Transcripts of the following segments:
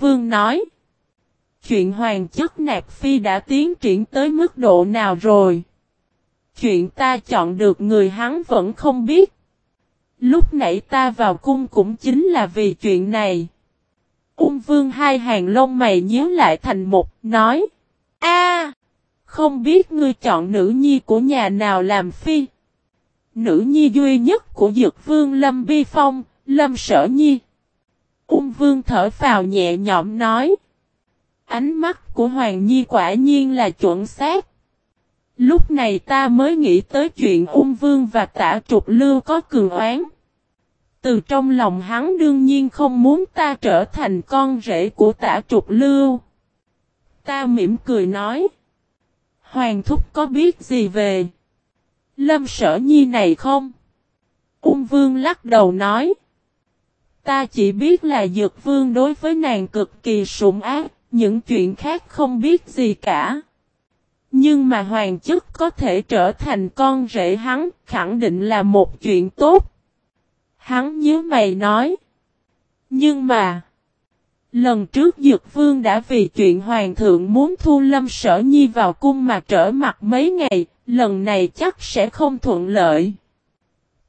vương nói. Chuyện hoàng chất nạc phi đã tiến triển tới mức độ nào rồi? Chuyện ta chọn được người hắn vẫn không biết. Lúc nãy ta vào cung cũng chính là vì chuyện này. Ung vương hai hàng lông mày nhíu lại thành một, nói. a không biết ngươi chọn nữ nhi của nhà nào làm phi. Nữ nhi duy nhất của dược vương Lâm Vi Phong, Lâm Sở Nhi. Ung vương thở phào nhẹ nhõm nói. Ánh mắt của Hoàng Nhi quả nhiên là chuẩn xác. Lúc này ta mới nghĩ tới chuyện ung vương và tả trục lưu có cường oán. Từ trong lòng hắn đương nhiên không muốn ta trở thành con rể của tả trục lưu. Ta mỉm cười nói. Hoàng thúc có biết gì về? Lâm sở nhi này không? Ung vương lắc đầu nói. Ta chỉ biết là dược vương đối với nàng cực kỳ sủng ác, những chuyện khác không biết gì cả. Nhưng mà hoàng chức có thể trở thành con rể hắn, khẳng định là một chuyện tốt. Hắn nhớ mày nói. Nhưng mà, lần trước Dược Vương đã vì chuyện Hoàng thượng muốn thu lâm sở nhi vào cung mà trở mặt mấy ngày, lần này chắc sẽ không thuận lợi.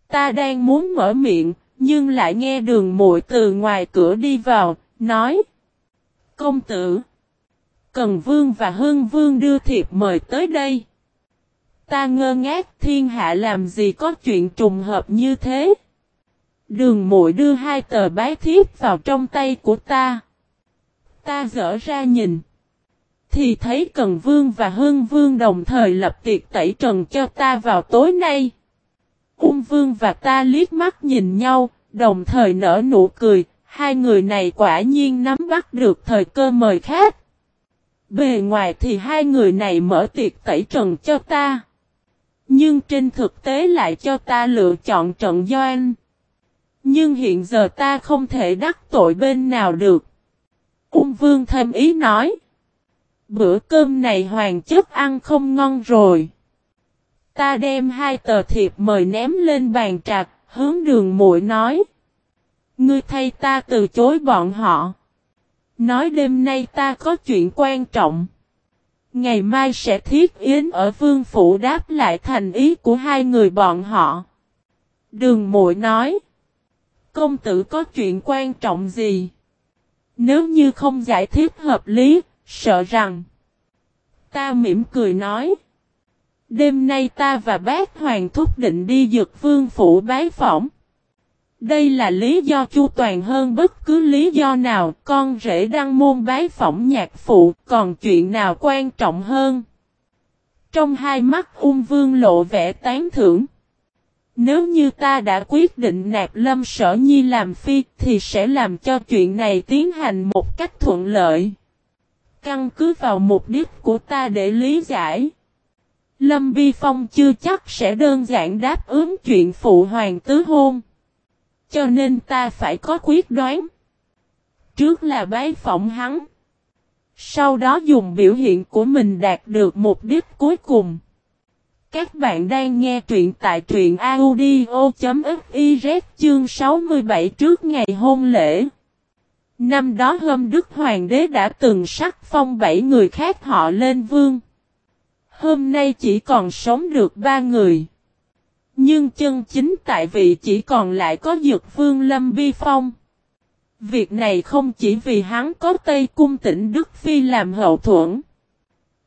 Ta đang muốn mở miệng, nhưng lại nghe đường muội từ ngoài cửa đi vào, nói. Công tử, Cần Vương và Hưng Vương đưa thiệp mời tới đây. Ta ngơ ngác thiên hạ làm gì có chuyện trùng hợp như thế. Đường muội đưa hai tờ bái thiếp vào trong tay của ta. Ta dở ra nhìn. Thì thấy Cần Vương và Hưng Vương đồng thời lập tiệc tẩy trần cho ta vào tối nay. Ung Vương và ta liếc mắt nhìn nhau, đồng thời nở nụ cười, hai người này quả nhiên nắm bắt được thời cơ mời khác. Bề ngoài thì hai người này mở tiệc tẩy trần cho ta. Nhưng trên thực tế lại cho ta lựa chọn trận doanh. Nhưng hiện giờ ta không thể đắc tội bên nào được. Ung vương thêm ý nói. Bữa cơm này hoàng chất ăn không ngon rồi. Ta đem hai tờ thiệp mời ném lên bàn trạc, hướng đường muội nói. Ngươi thay ta từ chối bọn họ. Nói đêm nay ta có chuyện quan trọng. Ngày mai sẽ thiết yến ở vương phủ đáp lại thành ý của hai người bọn họ. Đường muội nói. Công tử có chuyện quan trọng gì? Nếu như không giải thích hợp lý, sợ rằng. Ta mỉm cười nói. Đêm nay ta và bác Hoàng thúc định đi dược vương phủ bái phỏng. Đây là lý do chu toàn hơn bất cứ lý do nào, con rể đăng môn bái phỏng nhạc phụ, còn chuyện nào quan trọng hơn. Trong hai mắt ung vương lộ vẻ tán thưởng. Nếu như ta đã quyết định nạp lâm sở nhi làm phi thì sẽ làm cho chuyện này tiến hành một cách thuận lợi. Căn cứ vào mục đích của ta để lý giải. Lâm Vi Phong chưa chắc sẽ đơn giản đáp ứng chuyện phụ hoàng tứ hôn. Cho nên ta phải có quyết đoán. Trước là bái phỏng hắn. Sau đó dùng biểu hiện của mình đạt được mục đích cuối cùng. Các bạn đang nghe truyện tại truyện audio.fiz chương 67 trước ngày hôn lễ. Năm đó hôm Đức Hoàng đế đã từng sắc phong bảy người khác họ lên vương. Hôm nay chỉ còn sống được ba người. Nhưng chân chính tại vị chỉ còn lại có Dược Vương Lâm Vi Phong. Việc này không chỉ vì hắn có Tây Cung tỉnh Đức Phi làm hậu thuẫn.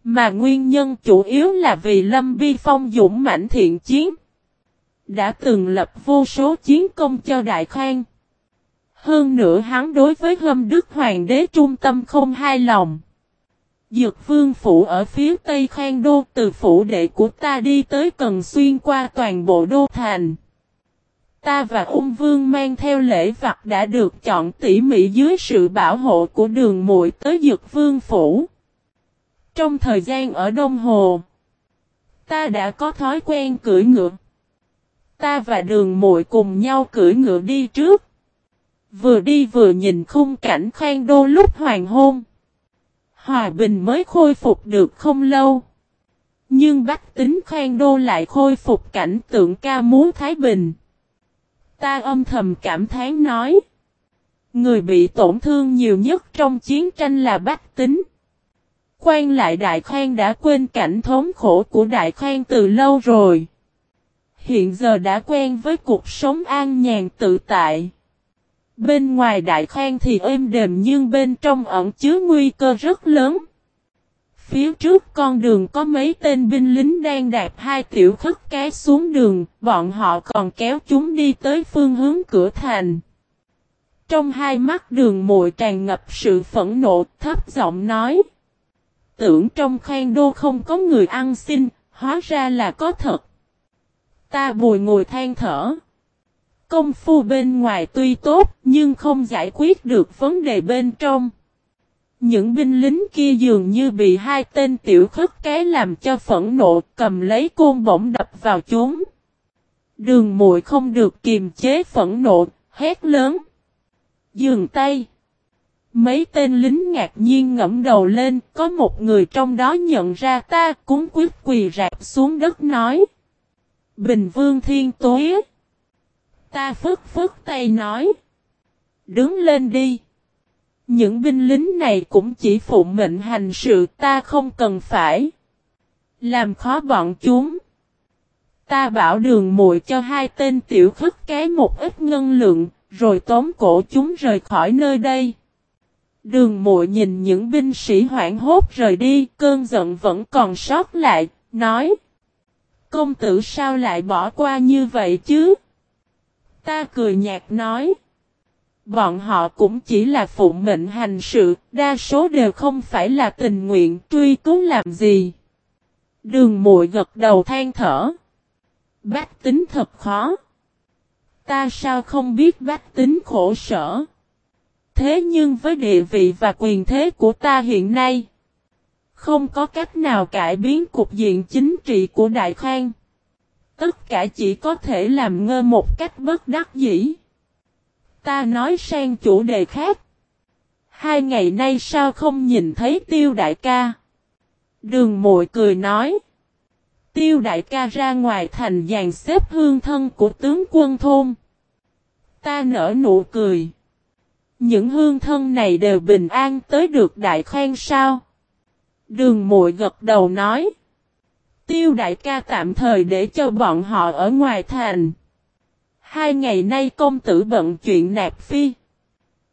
Mà nguyên nhân chủ yếu là vì Lâm Vi Phong dũng mãnh thiện chiến. Đã từng lập vô số chiến công cho Đại Khang. Hơn nữa hắn đối với hâm Đức Hoàng đế trung tâm không hai lòng. Dược vương phủ ở phía tây Khang Đô từ phủ đệ của ta đi tới cần xuyên qua toàn bộ đô thành. Ta và ung vương mang theo lễ vật đã được chọn tỉ mỉ dưới sự bảo hộ của đường muội tới dược vương phủ. Trong thời gian ở Đông Hồ, ta đã có thói quen cưỡi ngựa. Ta và đường muội cùng nhau cưỡi ngựa đi trước. Vừa đi vừa nhìn khung cảnh khoan đô lúc hoàng hôn. Hòa bình mới khôi phục được không lâu. Nhưng bách tính khoan đô lại khôi phục cảnh tượng ca múa Thái Bình. Ta âm thầm cảm thán nói. Người bị tổn thương nhiều nhất trong chiến tranh là Bách Tính. Quan lại Đại Khang đã quên cảnh thống khổ của Đại Khang từ lâu rồi. Hiện giờ đã quen với cuộc sống an nhàn tự tại. Bên ngoài Đại Khang thì êm đềm nhưng bên trong ẩn chứa nguy cơ rất lớn. Phía trước con đường có mấy tên binh lính đang đạp hai tiểu khất cái xuống đường, bọn họ còn kéo chúng đi tới phương hướng cửa thành. Trong hai mắt đường mội tràn ngập sự phẫn nộ, thấp giọng nói. Tưởng trong khoang đô không có người ăn xin, hóa ra là có thật. Ta bùi ngồi than thở. Công phu bên ngoài tuy tốt, nhưng không giải quyết được vấn đề bên trong. Những binh lính kia dường như bị hai tên tiểu khất cái làm cho phẫn nộ, cầm lấy côn bổng đập vào chúng. Đường muội không được kiềm chế phẫn nộ, hét lớn. Dường tay. Mấy tên lính ngạc nhiên ngẫm đầu lên, có một người trong đó nhận ra ta, cúng quyết quỳ rạp xuống đất nói. Bình vương thiên tối. Ta phức phức tay nói. Đứng lên đi. Những binh lính này cũng chỉ phụ mệnh hành sự ta không cần phải. Làm khó bọn chúng. Ta bảo đường muội cho hai tên tiểu khất cái một ít ngân lượng, rồi tóm cổ chúng rời khỏi nơi đây. Đường muội nhìn những binh sĩ hoảng hốt rời đi, cơn giận vẫn còn sót lại, nói. Công tử sao lại bỏ qua như vậy chứ? Ta cười nhạt nói. Bọn họ cũng chỉ là phụ mệnh hành sự, đa số đều không phải là tình nguyện truy cứu làm gì. Đường muội gật đầu than thở. Bách tính thật khó. Ta sao không biết bách tính khổ sở. Thế nhưng với địa vị và quyền thế của ta hiện nay, không có cách nào cải biến cục diện chính trị của Đại Khang. Tất cả chỉ có thể làm ngơ một cách bất đắc dĩ. Ta nói sang chủ đề khác. Hai ngày nay sao không nhìn thấy tiêu đại ca? Đường mội cười nói. Tiêu đại ca ra ngoài thành dàn xếp hương thân của tướng quân thôn. Ta nở nụ cười. Những hương thân này đều bình an tới được đại khoan sao? Đường mội gật đầu nói. Tiêu đại ca tạm thời để cho bọn họ ở ngoài thành. Hai ngày nay công tử bận chuyện nạp phi.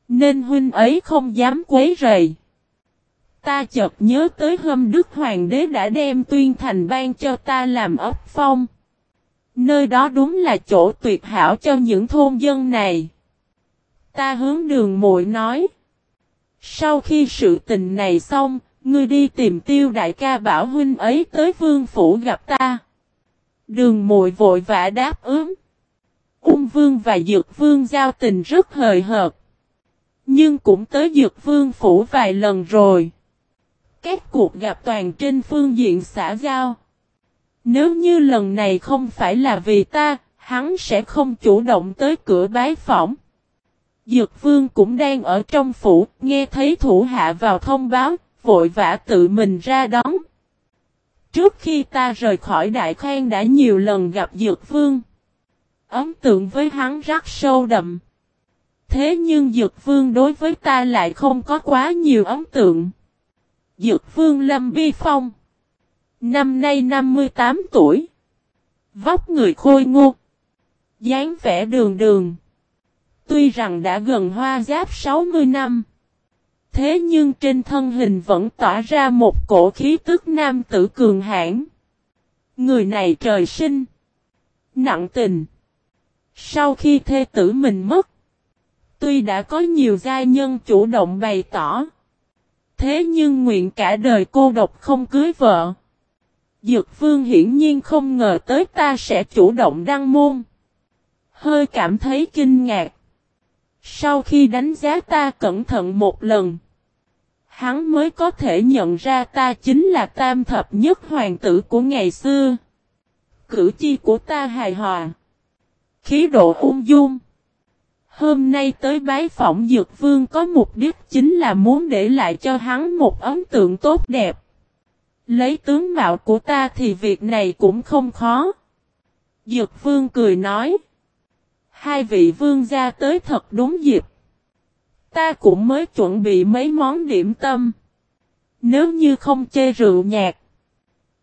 Nên huynh ấy không dám quấy rầy. Ta chợt nhớ tới hôm Đức Hoàng đế đã đem tuyên thành ban cho ta làm ấp phong. Nơi đó đúng là chỗ tuyệt hảo cho những thôn dân này. Ta hướng đường muội nói. Sau khi sự tình này xong, ngươi đi tìm tiêu đại ca bảo huynh ấy tới vương phủ gặp ta. Đường muội vội vã đáp ứng. Ung vương và dược vương giao tình rất hời hợt. Nhưng cũng tới dược vương phủ vài lần rồi. Các cuộc gặp toàn trên phương diện xã giao. Nếu như lần này không phải là vì ta, hắn sẽ không chủ động tới cửa bái phỏng. Dược vương cũng đang ở trong phủ, nghe thấy thủ hạ vào thông báo, vội vã tự mình ra đón. Trước khi ta rời khỏi đại Khang đã nhiều lần gặp Dược vương. Ấn tượng với hắn rất sâu đậm. Thế nhưng Dược vương đối với ta lại không có quá nhiều ấn tượng. Dược vương Lâm Bi Phong. Năm nay 58 tuổi. Vóc người khôi ngô. dáng vẻ đường đường. Tuy rằng đã gần hoa giáp 60 năm. Thế nhưng trên thân hình vẫn tỏa ra một cổ khí tức nam tử cường hãn. Người này trời sinh. Nặng tình. Sau khi thê tử mình mất. Tuy đã có nhiều gia nhân chủ động bày tỏ. Thế nhưng nguyện cả đời cô độc không cưới vợ. Dược vương hiển nhiên không ngờ tới ta sẽ chủ động đăng môn. Hơi cảm thấy kinh ngạc. Sau khi đánh giá ta cẩn thận một lần. Hắn mới có thể nhận ra ta chính là tam thập nhất hoàng tử của ngày xưa. Cử chi của ta hài hòa. Khí độ ung dung. Hôm nay tới bái phỏng Dược Vương có mục đích chính là muốn để lại cho hắn một ấn tượng tốt đẹp. Lấy tướng mạo của ta thì việc này cũng không khó. Dược Vương cười nói. Hai vị vương gia tới thật đúng dịp. Ta cũng mới chuẩn bị mấy món điểm tâm. Nếu như không chê rượu nhạt,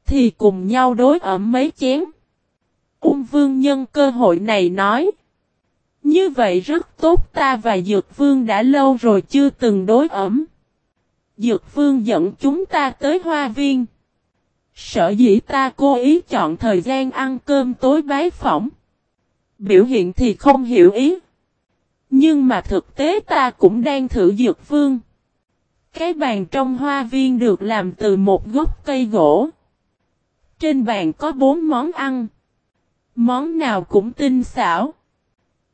thì cùng nhau đối ẩm mấy chén. Ung vương nhân cơ hội này nói. Như vậy rất tốt ta và Dược Vương đã lâu rồi chưa từng đối ẩm. Dược Vương dẫn chúng ta tới hoa viên. Sở dĩ ta cố ý chọn thời gian ăn cơm tối bái phỏng. Biểu hiện thì không hiểu ý. Nhưng mà thực tế ta cũng đang thử Dược Vương. Cái bàn trong hoa viên được làm từ một gốc cây gỗ. Trên bàn có bốn món ăn. Món nào cũng tinh xảo.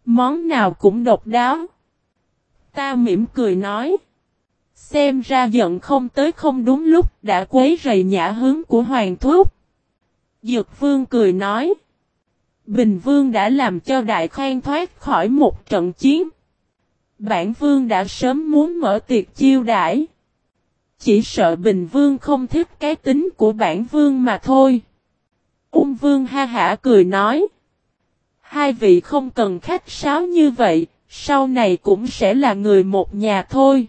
Món nào cũng độc đáo. Ta mỉm cười nói. Xem ra giận không tới không đúng lúc đã quấy rầy nhã hướng của Hoàng Thúc. Dược Vương cười nói. Bình Vương đã làm cho Đại Khang thoát khỏi một trận chiến. Bản Vương đã sớm muốn mở tiệc chiêu đãi. Chỉ sợ Bình Vương không thích cái tính của bản Vương mà thôi. Ung Vương ha hả cười nói. Hai vị không cần khách sáo như vậy, sau này cũng sẽ là người một nhà thôi.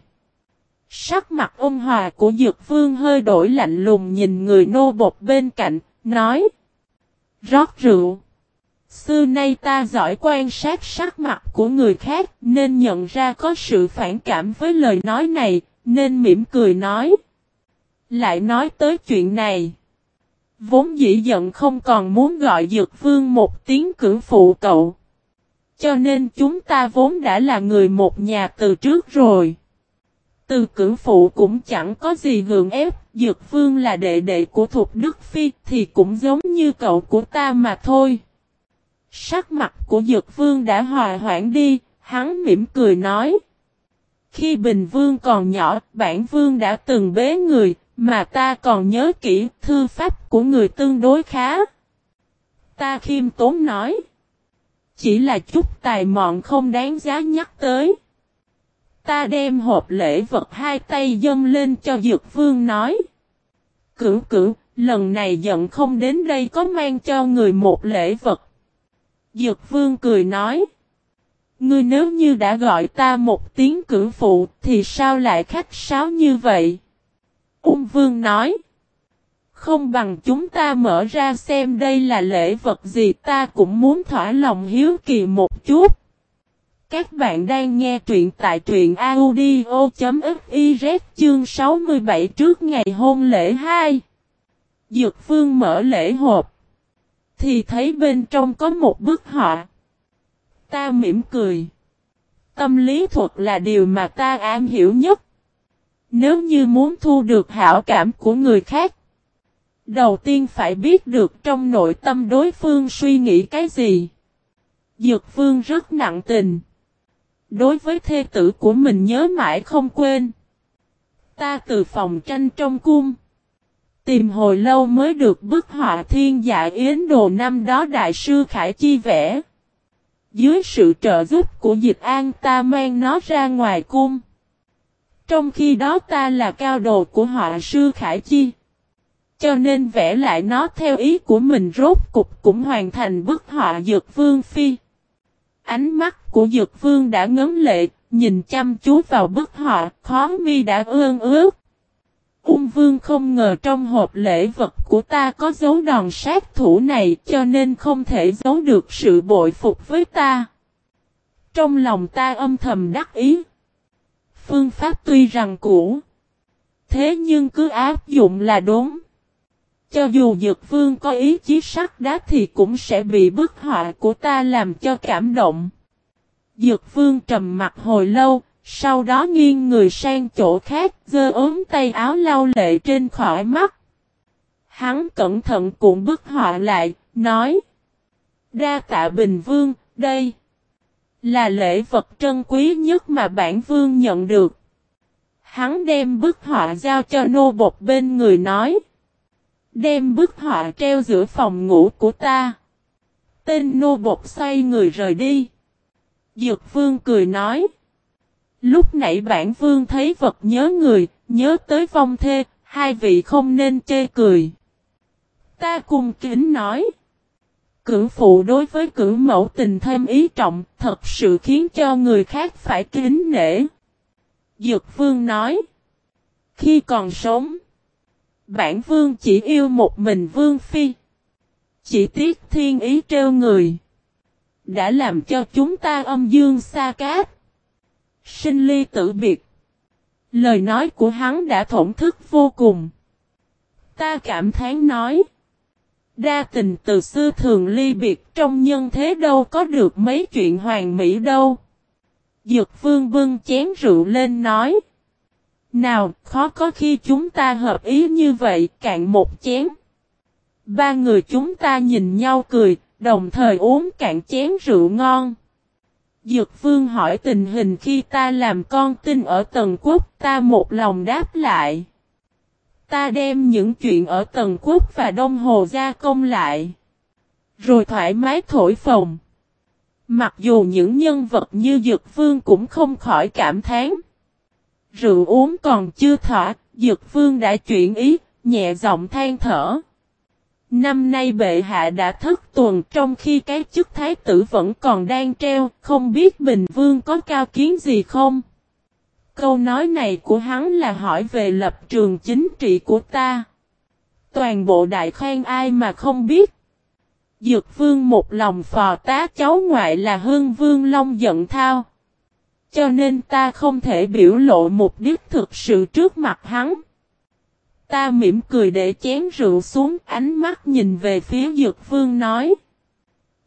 Sắc mặt ôn hòa của Dược Vương hơi đổi lạnh lùng nhìn người nô bột bên cạnh, nói. Rót rượu. Xưa nay ta giỏi quan sát sắc mặt của người khác nên nhận ra có sự phản cảm với lời nói này, nên mỉm cười nói. Lại nói tới chuyện này. Vốn dĩ giận không còn muốn gọi Dược Vương một tiếng cử phụ cậu. Cho nên chúng ta vốn đã là người một nhà từ trước rồi. Từ cử phụ cũng chẳng có gì gượng ép, Dược Vương là đệ đệ của Thục Đức Phi thì cũng giống như cậu của ta mà thôi. Sắc mặt của Dược Vương đã hòa hoãn đi, hắn mỉm cười nói. Khi Bình Vương còn nhỏ, bản Vương đã từng bế người, mà ta còn nhớ kỹ thư pháp của người tương đối khá. Ta khiêm tốn nói. Chỉ là chút tài mọn không đáng giá nhắc tới. Ta đem hộp lễ vật hai tay dâng lên cho Dược Vương nói. Cửu cửu, lần này giận không đến đây có mang cho người một lễ vật. Dược Vương cười nói. Ngươi nếu như đã gọi ta một tiếng cửu phụ, thì sao lại khách sáo như vậy? Ung Vương nói. Không bằng chúng ta mở ra xem đây là lễ vật gì, ta cũng muốn thỏa lòng hiếu kỳ một chút. Các bạn đang nghe truyện tại truyện audio.fiz chương 67 trước ngày hôn lễ 2. Dược Phương mở lễ hộp. Thì thấy bên trong có một bức họa. Ta mỉm cười. Tâm lý thuật là điều mà ta am hiểu nhất. Nếu như muốn thu được hảo cảm của người khác. Đầu tiên phải biết được trong nội tâm đối phương suy nghĩ cái gì. Dược phương rất nặng tình. Đối với thê tử của mình nhớ mãi không quên. Ta từ phòng tranh trong cung. Tìm hồi lâu mới được bức họa thiên dạ yến đồ năm đó đại sư Khải Chi vẽ. Dưới sự trợ giúp của dịch an ta mang nó ra ngoài cung. Trong khi đó ta là cao đồ của họa sư Khải Chi. Cho nên vẽ lại nó theo ý của mình rốt cục cũng hoàn thành bức họa Dược Vương Phi. Ánh mắt của Dược Vương đã ngấn lệ, nhìn chăm chú vào bức họa, khó mi đã ương ướt. Ung Vương không ngờ trong hộp lễ vật của ta có dấu đòn sát thủ này cho nên không thể giấu được sự bội phục với ta. Trong lòng ta âm thầm đắc ý. Phương pháp tuy rằng cũ. Thế nhưng cứ áp dụng là đúng. Cho dù Dược Vương có ý chí sắc đá thì cũng sẽ bị bức họa của ta làm cho cảm động. Dược Vương trầm mặt hồi lâu, sau đó nghiêng người sang chỗ khác, giơ ốm tay áo lau lệ trên khỏi mắt. Hắn cẩn thận cuộn bức họa lại, nói. Đa tạ Bình Vương, đây. Là lễ vật trân quý nhất mà bản vương nhận được. Hắn đem bức họa giao cho nô bột bên người nói. Đem bức họa treo giữa phòng ngủ của ta. Tên nô bột xoay người rời đi. Dược vương cười nói. Lúc nãy bản vương thấy vật nhớ người, nhớ tới vong thê, hai vị không nên chê cười. Ta cùng kính nói. Cử phụ đối với cử mẫu tình thêm ý trọng, thật sự khiến cho người khác phải kính nể. Dược vương nói. Khi còn sống. Bản vương chỉ yêu một mình vương phi. Chỉ tiếc thiên ý trêu người. Đã làm cho chúng ta âm dương xa cát. Sinh ly tử biệt. Lời nói của hắn đã thổn thức vô cùng. Ta cảm thán nói. Đa tình từ xưa thường ly biệt trong nhân thế đâu có được mấy chuyện hoàn mỹ đâu. Dược vương bưng chén rượu lên nói. Nào, khó có khi chúng ta hợp ý như vậy, cạn một chén. Ba người chúng ta nhìn nhau cười, đồng thời uống cạn chén rượu ngon. Dược vương hỏi tình hình khi ta làm con tin ở Tần Quốc, ta một lòng đáp lại. Ta đem những chuyện ở Tần Quốc và Đông Hồ gia công lại. Rồi thoải mái thổi phồng. Mặc dù những nhân vật như Dược Vương cũng không khỏi cảm thán. Rượu uống còn chưa thỏa, Dược Vương đã chuyển ý, nhẹ giọng than thở. Năm nay bệ hạ đã thất tuần trong khi cái chức thái tử vẫn còn đang treo, không biết Bình Vương có cao kiến gì không? Câu nói này của hắn là hỏi về lập trường chính trị của ta. Toàn bộ đại khoan ai mà không biết. Dược vương một lòng phò tá cháu ngoại là hương vương long giận thao. Cho nên ta không thể biểu lộ mục đích thực sự trước mặt hắn. Ta mỉm cười để chén rượu xuống ánh mắt nhìn về phía Dược Vương nói.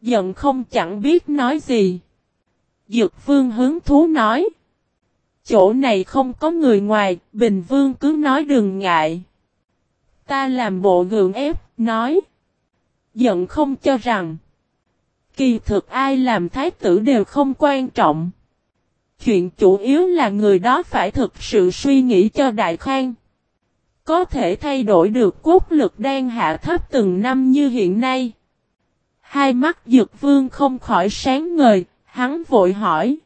Giận không chẳng biết nói gì. Dược Vương hứng thú nói. Chỗ này không có người ngoài, Bình Vương cứ nói đừng ngại. Ta làm bộ gượng ép, nói. Giận không cho rằng. Kỳ thực ai làm thái tử đều không quan trọng. Chuyện chủ yếu là người đó phải thực sự suy nghĩ cho đại khang. Có thể thay đổi được quốc lực đang hạ thấp từng năm như hiện nay. Hai mắt dược vương không khỏi sáng ngời, hắn vội hỏi.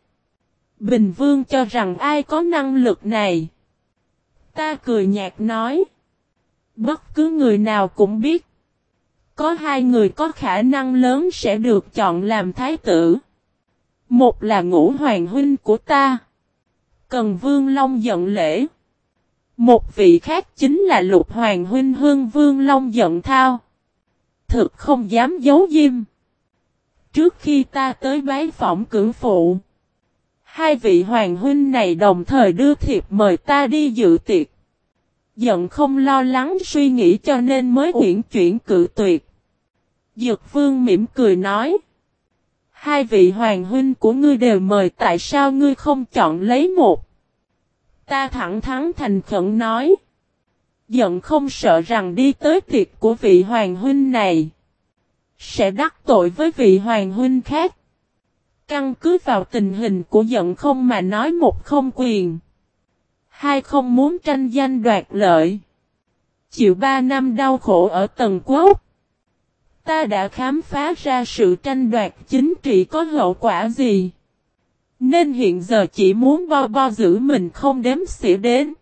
Bình vương cho rằng ai có năng lực này. Ta cười nhạt nói. Bất cứ người nào cũng biết. Có hai người có khả năng lớn sẽ được chọn làm thái tử. Một là ngũ hoàng huynh của ta. Cần vương long giận lễ. Một vị khác chính là lục hoàng huynh hương vương long giận thao. Thực không dám giấu diêm. Trước khi ta tới bái phỏng cử phụ. Hai vị hoàng huynh này đồng thời đưa thiệp mời ta đi dự tiệc. Giận không lo lắng suy nghĩ cho nên mới uyển chuyển cử tuyệt. Dược vương mỉm cười nói. Hai vị hoàng huynh của ngươi đều mời tại sao ngươi không chọn lấy một? Ta thẳng thắn thành khẩn nói. Giận không sợ rằng đi tới tiệc của vị hoàng huynh này. Sẽ đắc tội với vị hoàng huynh khác. Căn cứ vào tình hình của giận không mà nói một không quyền. Hai không muốn tranh danh đoạt lợi. Chịu ba năm đau khổ ở tầng quốc. Ta đã khám phá ra sự tranh đoạt chính trị có hậu quả gì. Nên hiện giờ chỉ muốn bo bo giữ mình không đếm xỉa đến.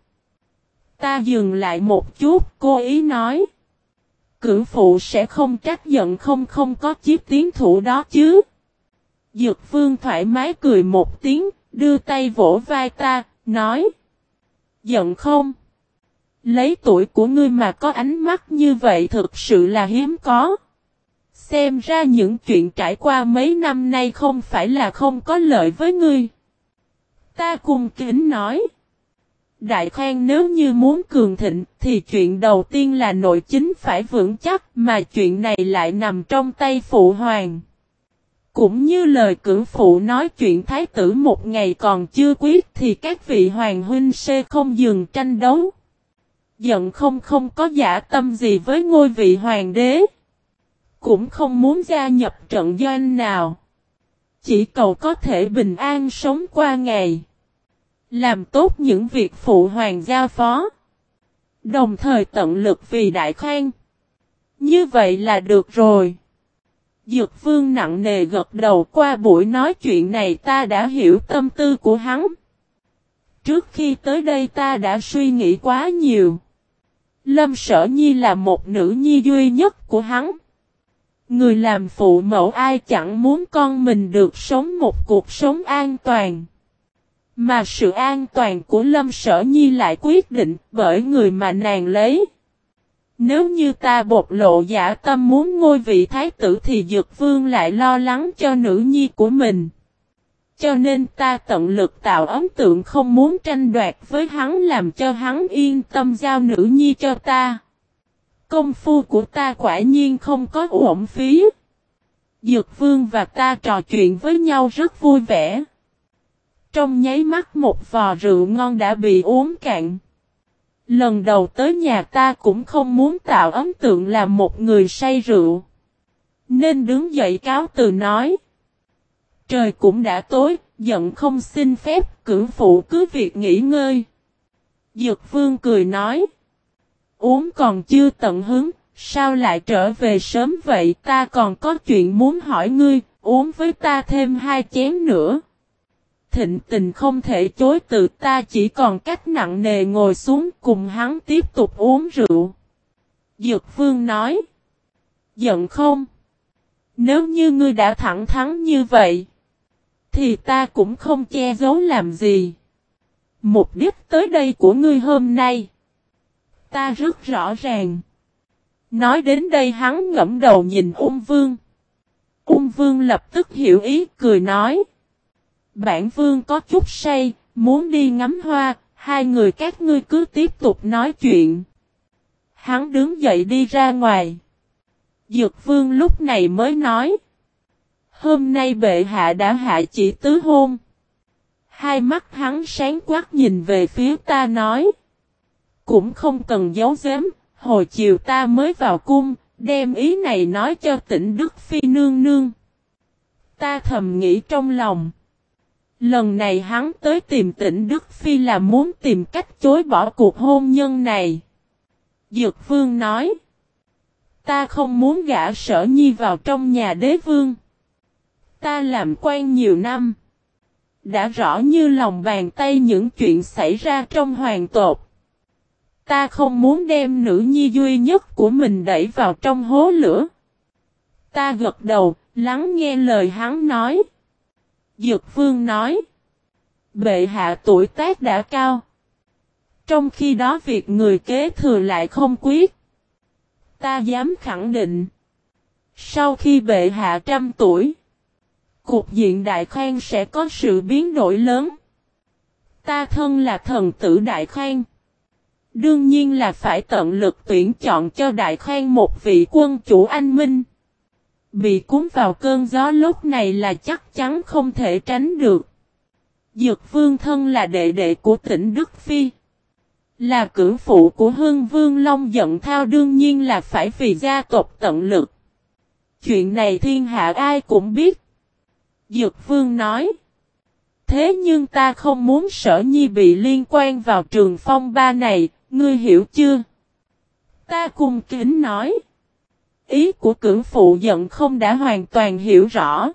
Ta dừng lại một chút, cô ý nói. Cử phụ sẽ không trách giận không không có chiếc tiến thủ đó chứ. Dược vương thoải mái cười một tiếng, đưa tay vỗ vai ta, nói. Giận không? Lấy tuổi của ngươi mà có ánh mắt như vậy thực sự là hiếm có. Xem ra những chuyện trải qua mấy năm nay không phải là không có lợi với ngươi. Ta cùng kính nói. Đại khoan nếu như muốn cường thịnh, thì chuyện đầu tiên là nội chính phải vững chắc, mà chuyện này lại nằm trong tay phụ hoàng. Cũng như lời cử phụ nói chuyện thái tử một ngày còn chưa quyết, thì các vị hoàng huynh sẽ không dừng tranh đấu. Giận không không có giả tâm gì với ngôi vị hoàng đế. Cũng không muốn gia nhập trận doanh nào. Chỉ cầu có thể bình an sống qua ngày. Làm tốt những việc phụ hoàng gia phó. Đồng thời tận lực vì đại khoan. Như vậy là được rồi. Dược vương nặng nề gật đầu qua buổi nói chuyện này ta đã hiểu tâm tư của hắn. Trước khi tới đây ta đã suy nghĩ quá nhiều. Lâm sở nhi là một nữ nhi duy nhất của hắn. Người làm phụ mẫu ai chẳng muốn con mình được sống một cuộc sống an toàn. Mà sự an toàn của Lâm Sở Nhi lại quyết định bởi người mà nàng lấy. Nếu như ta bộc lộ giả tâm muốn ngôi vị thái tử thì Dược Vương lại lo lắng cho nữ nhi của mình. Cho nên ta tận lực tạo ấn tượng không muốn tranh đoạt với hắn làm cho hắn yên tâm giao nữ nhi cho ta. Công phu của ta quả nhiên không có uổng phí. Dược Vương và ta trò chuyện với nhau rất vui vẻ. Trong nháy mắt một vò rượu ngon đã bị uống cạn. Lần đầu tới nhà ta cũng không muốn tạo ấn tượng là một người say rượu. Nên đứng dậy cáo từ nói. Trời cũng đã tối, giận không xin phép, cử phụ cứ việc nghỉ ngơi. Dược vương cười nói. Uống còn chưa tận hứng, sao lại trở về sớm vậy ta còn có chuyện muốn hỏi ngươi, uống với ta thêm hai chén nữa thịnh tình không thể chối từ ta chỉ còn cách nặng nề ngồi xuống cùng hắn tiếp tục uống rượu. Dược vương nói. Giận không? Nếu như ngươi đã thẳng thắn như vậy, thì ta cũng không che giấu làm gì. Mục đích tới đây của ngươi hôm nay, ta rất rõ ràng. Nói đến đây hắn ngẫm đầu nhìn ung vương. Ung vương lập tức hiểu ý cười nói. Bản vương có chút say, muốn đi ngắm hoa, hai người các ngươi cứ tiếp tục nói chuyện. Hắn đứng dậy đi ra ngoài. Dược vương lúc này mới nói. Hôm nay bệ hạ đã hạ chỉ tứ hôn. Hai mắt hắn sáng quát nhìn về phía ta nói. Cũng không cần giấu giếm, hồi chiều ta mới vào cung, đem ý này nói cho tỉnh Đức Phi nương nương. Ta thầm nghĩ trong lòng. Lần này hắn tới tìm tỉnh Đức Phi là muốn tìm cách chối bỏ cuộc hôn nhân này. Dược vương nói. Ta không muốn gã sở nhi vào trong nhà đế vương. Ta làm quan nhiều năm. Đã rõ như lòng bàn tay những chuyện xảy ra trong hoàng tộc. Ta không muốn đem nữ nhi duy nhất của mình đẩy vào trong hố lửa. Ta gật đầu, lắng nghe lời hắn nói. Dược vương nói. Bệ hạ tuổi tác đã cao. Trong khi đó việc người kế thừa lại không quyết. Ta dám khẳng định. Sau khi bệ hạ trăm tuổi. cuộc diện đại khoan sẽ có sự biến đổi lớn. Ta thân là thần tử đại khoan. Đương nhiên là phải tận lực tuyển chọn cho đại khoan một vị quân chủ anh minh. Bị cuốn vào cơn gió lúc này là chắc chắn không thể tránh được. Dược vương thân là đệ đệ của tỉnh Đức Phi. Là cử phụ của hương vương Long giận thao đương nhiên là phải vì gia tộc tận lực. Chuyện này thiên hạ ai cũng biết. Dược vương nói. Thế nhưng ta không muốn sở nhi bị liên quan vào trường phong ba này, ngươi hiểu chưa? Ta cùng kính nói. Ý của cưỡng phụ giận không đã hoàn toàn hiểu rõ.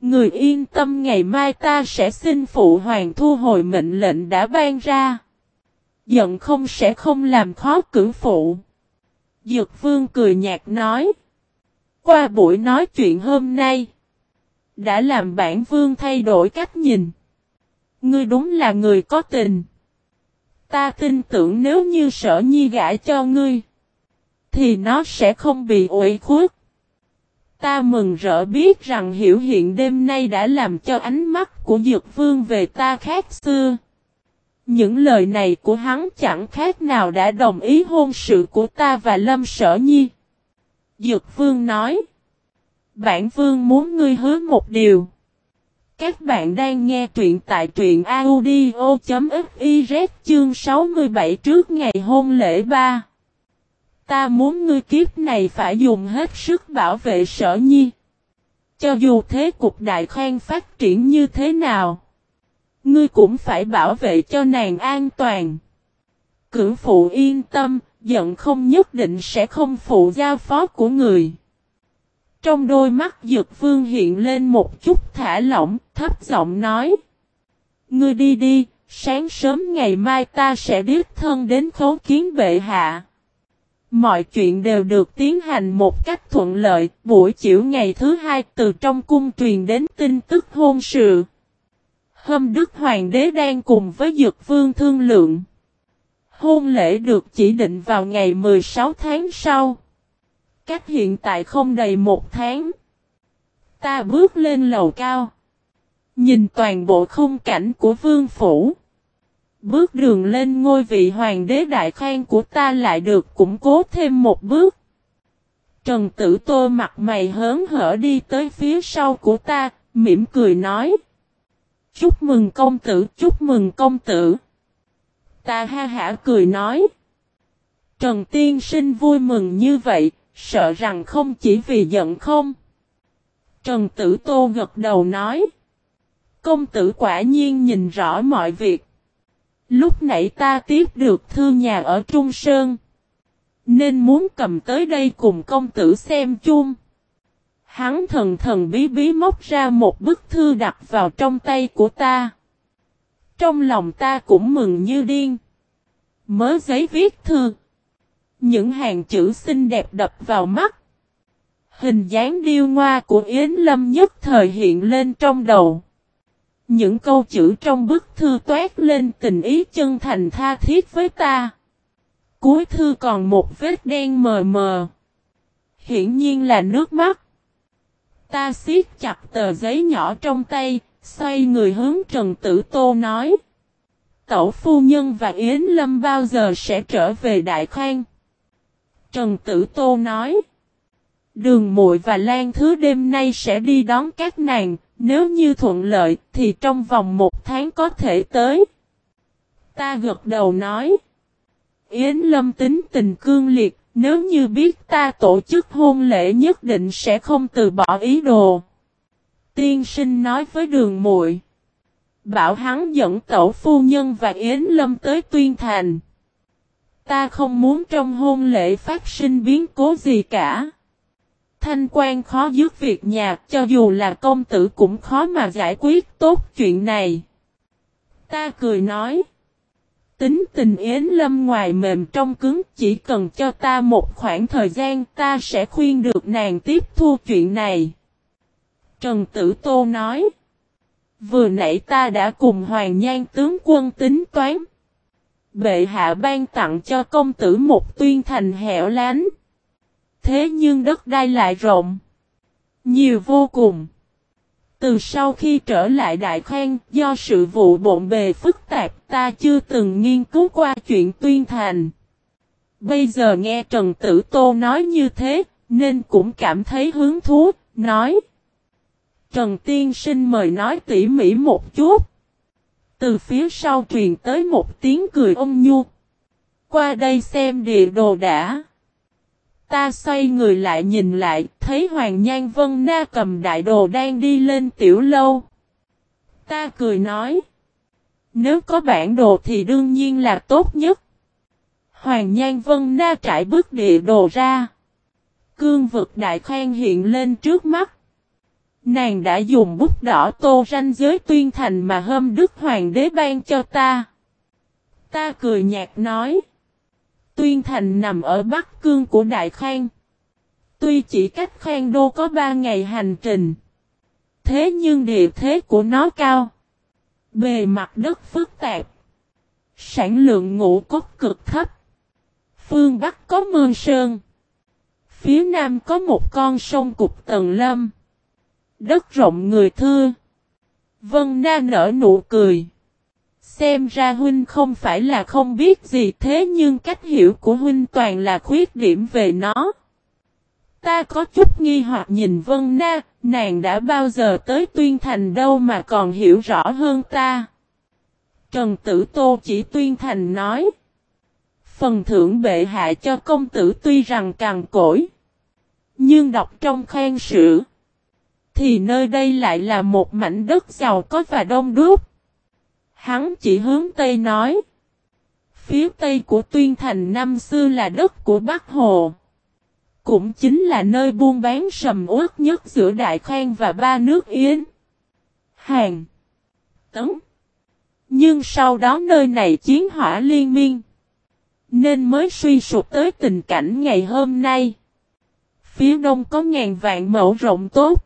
Người yên tâm ngày mai ta sẽ xin phụ hoàng thu hồi mệnh lệnh đã ban ra. Giận không sẽ không làm khó cưỡng phụ. Dược vương cười nhạt nói. Qua buổi nói chuyện hôm nay. Đã làm bản vương thay đổi cách nhìn. Ngươi đúng là người có tình. Ta tin tưởng nếu như sở nhi gãi cho ngươi, thì nó sẽ không bị ủi khuất. Ta mừng rỡ biết rằng hiểu hiện đêm nay đã làm cho ánh mắt của Dược Vương về ta khác xưa. Những lời này của hắn chẳng khác nào đã đồng ý hôn sự của ta và Lâm Sở Nhi. Dược Vương nói. Bản Vương muốn ngươi hứa một điều. Các bạn đang nghe truyện tại truyện audio.fiz chương 67 trước ngày hôn lễ 3. Ta muốn ngươi kiếp này phải dùng hết sức bảo vệ sở nhi. Cho dù thế cục đại khoan phát triển như thế nào. Ngươi cũng phải bảo vệ cho nàng an toàn. Cử phụ yên tâm, giận không nhất định sẽ không phụ giao phó của người. Trong đôi mắt Dược Vương hiện lên một chút thả lỏng, thấp giọng nói. Ngươi đi đi, sáng sớm ngày mai ta sẽ đích thân đến khấu kiến bệ hạ. Mọi chuyện đều được tiến hành một cách thuận lợi, buổi chiều ngày thứ hai từ trong cung truyền đến tin tức hôn sự. Hâm Đức Hoàng đế đang cùng với Dược Vương thương lượng. Hôn lễ được chỉ định vào ngày 16 tháng sau. Cách hiện tại không đầy một tháng. Ta bước lên lầu cao. Nhìn toàn bộ khung cảnh của vương phủ. Bước đường lên ngôi vị hoàng đế đại khang của ta lại được củng cố thêm một bước. Trần Tử Tô mặt mày hớn hở đi tới phía sau của ta, mỉm cười nói. Chúc mừng công tử, chúc mừng công tử. Ta ha hả cười nói. Trần Tiên Sinh vui mừng như vậy, sợ rằng không chỉ vì giận không. Trần Tử Tô gật đầu nói. Công tử quả nhiên nhìn rõ mọi việc. Lúc nãy ta tiếp được thư nhà ở Trung Sơn. Nên muốn cầm tới đây cùng công tử xem chung. Hắn thần thần bí bí móc ra một bức thư đặt vào trong tay của ta. Trong lòng ta cũng mừng như điên. Mớ giấy viết thư. Những hàng chữ xinh đẹp đập vào mắt. Hình dáng điêu ngoa của Yến Lâm nhất thời hiện lên trong đầu. Những câu chữ trong bức thư toát lên tình ý chân thành tha thiết với ta. Cuối thư còn một vết đen mờ mờ. Hiển nhiên là nước mắt. Ta siết chặt tờ giấy nhỏ trong tay, xoay người hướng Trần Tử Tô nói. Tẩu phu nhân và Yến Lâm bao giờ sẽ trở về Đại Khang? Trần Tử Tô nói. Đường muội và Lan Thứ đêm nay sẽ đi đón các nàng, nếu như thuận lợi thì trong vòng một tháng có thể tới. Ta gật đầu nói. Yến Lâm tính tình cương liệt, nếu như biết ta tổ chức hôn lễ nhất định sẽ không từ bỏ ý đồ. Tiên sinh nói với đường muội Bảo hắn dẫn tẩu phu nhân và Yến Lâm tới tuyên thành. Ta không muốn trong hôn lễ phát sinh biến cố gì cả. Thanh quan khó dứt việc nhà, cho dù là công tử cũng khó mà giải quyết tốt chuyện này. Ta cười nói. Tính tình Yến Lâm ngoài mềm trong cứng chỉ cần cho ta một khoảng thời gian ta sẽ khuyên được nàng tiếp thu chuyện này. Trần Tử Tô nói. Vừa nãy ta đã cùng Hoàng Nhan tướng quân tính toán. Bệ hạ ban tặng cho công tử một tuyên thành hẻo lánh. Thế nhưng đất đai lại rộng. Nhiều vô cùng. Từ sau khi trở lại Đại Khang, do sự vụ bộn bề phức tạp ta chưa từng nghiên cứu qua chuyện tuyên thành. Bây giờ nghe Trần Tử Tô nói như thế, nên cũng cảm thấy hứng thú, nói. Trần Tiên Sinh mời nói tỉ mỉ một chút. Từ phía sau truyền tới một tiếng cười ôm nhu. Qua đây xem địa đồ đã. Ta xoay người lại nhìn lại, thấy Hoàng Nhan Vân Na cầm đại đồ đang đi lên tiểu lâu. Ta cười nói. Nếu có bản đồ thì đương nhiên là tốt nhất. Hoàng Nhan Vân Na trải bước địa đồ ra. Cương vực đại khoan hiện lên trước mắt. Nàng đã dùng bút đỏ tô ranh giới tuyên thành mà hâm đức hoàng đế ban cho ta. Ta cười nhạt nói. Tuyên thành nằm ở bắc cương của Đại Khang. Tuy chỉ cách Khang Đô có ba ngày hành trình. Thế nhưng địa thế của nó cao. Bề mặt đất phức tạp. Sản lượng ngũ cốt cực thấp. Phương Bắc có mương sơn. Phía Nam có một con sông Cục tầng Lâm. Đất rộng người thưa. Vân Na nở nụ cười. Xem ra huynh không phải là không biết gì thế nhưng cách hiểu của huynh toàn là khuyết điểm về nó. Ta có chút nghi hoặc nhìn Vân Na, nàng đã bao giờ tới Tuyên Thành đâu mà còn hiểu rõ hơn ta. Trần Tử Tô chỉ Tuyên Thành nói. Phần thưởng bệ hạ cho công tử tuy rằng càng cỗi. Nhưng đọc trong khen sử. Thì nơi đây lại là một mảnh đất giàu có và đông đúc. Hắn chỉ hướng Tây nói. Phía Tây của Tuyên Thành năm xưa là đất của Bắc Hồ. Cũng chính là nơi buôn bán sầm uất nhất giữa Đại Khang và ba nước Yến. Hàn. Tấn. Nhưng sau đó nơi này chiến hỏa liên miên. Nên mới suy sụp tới tình cảnh ngày hôm nay. Phía đông có ngàn vạn mẫu rộng tốt.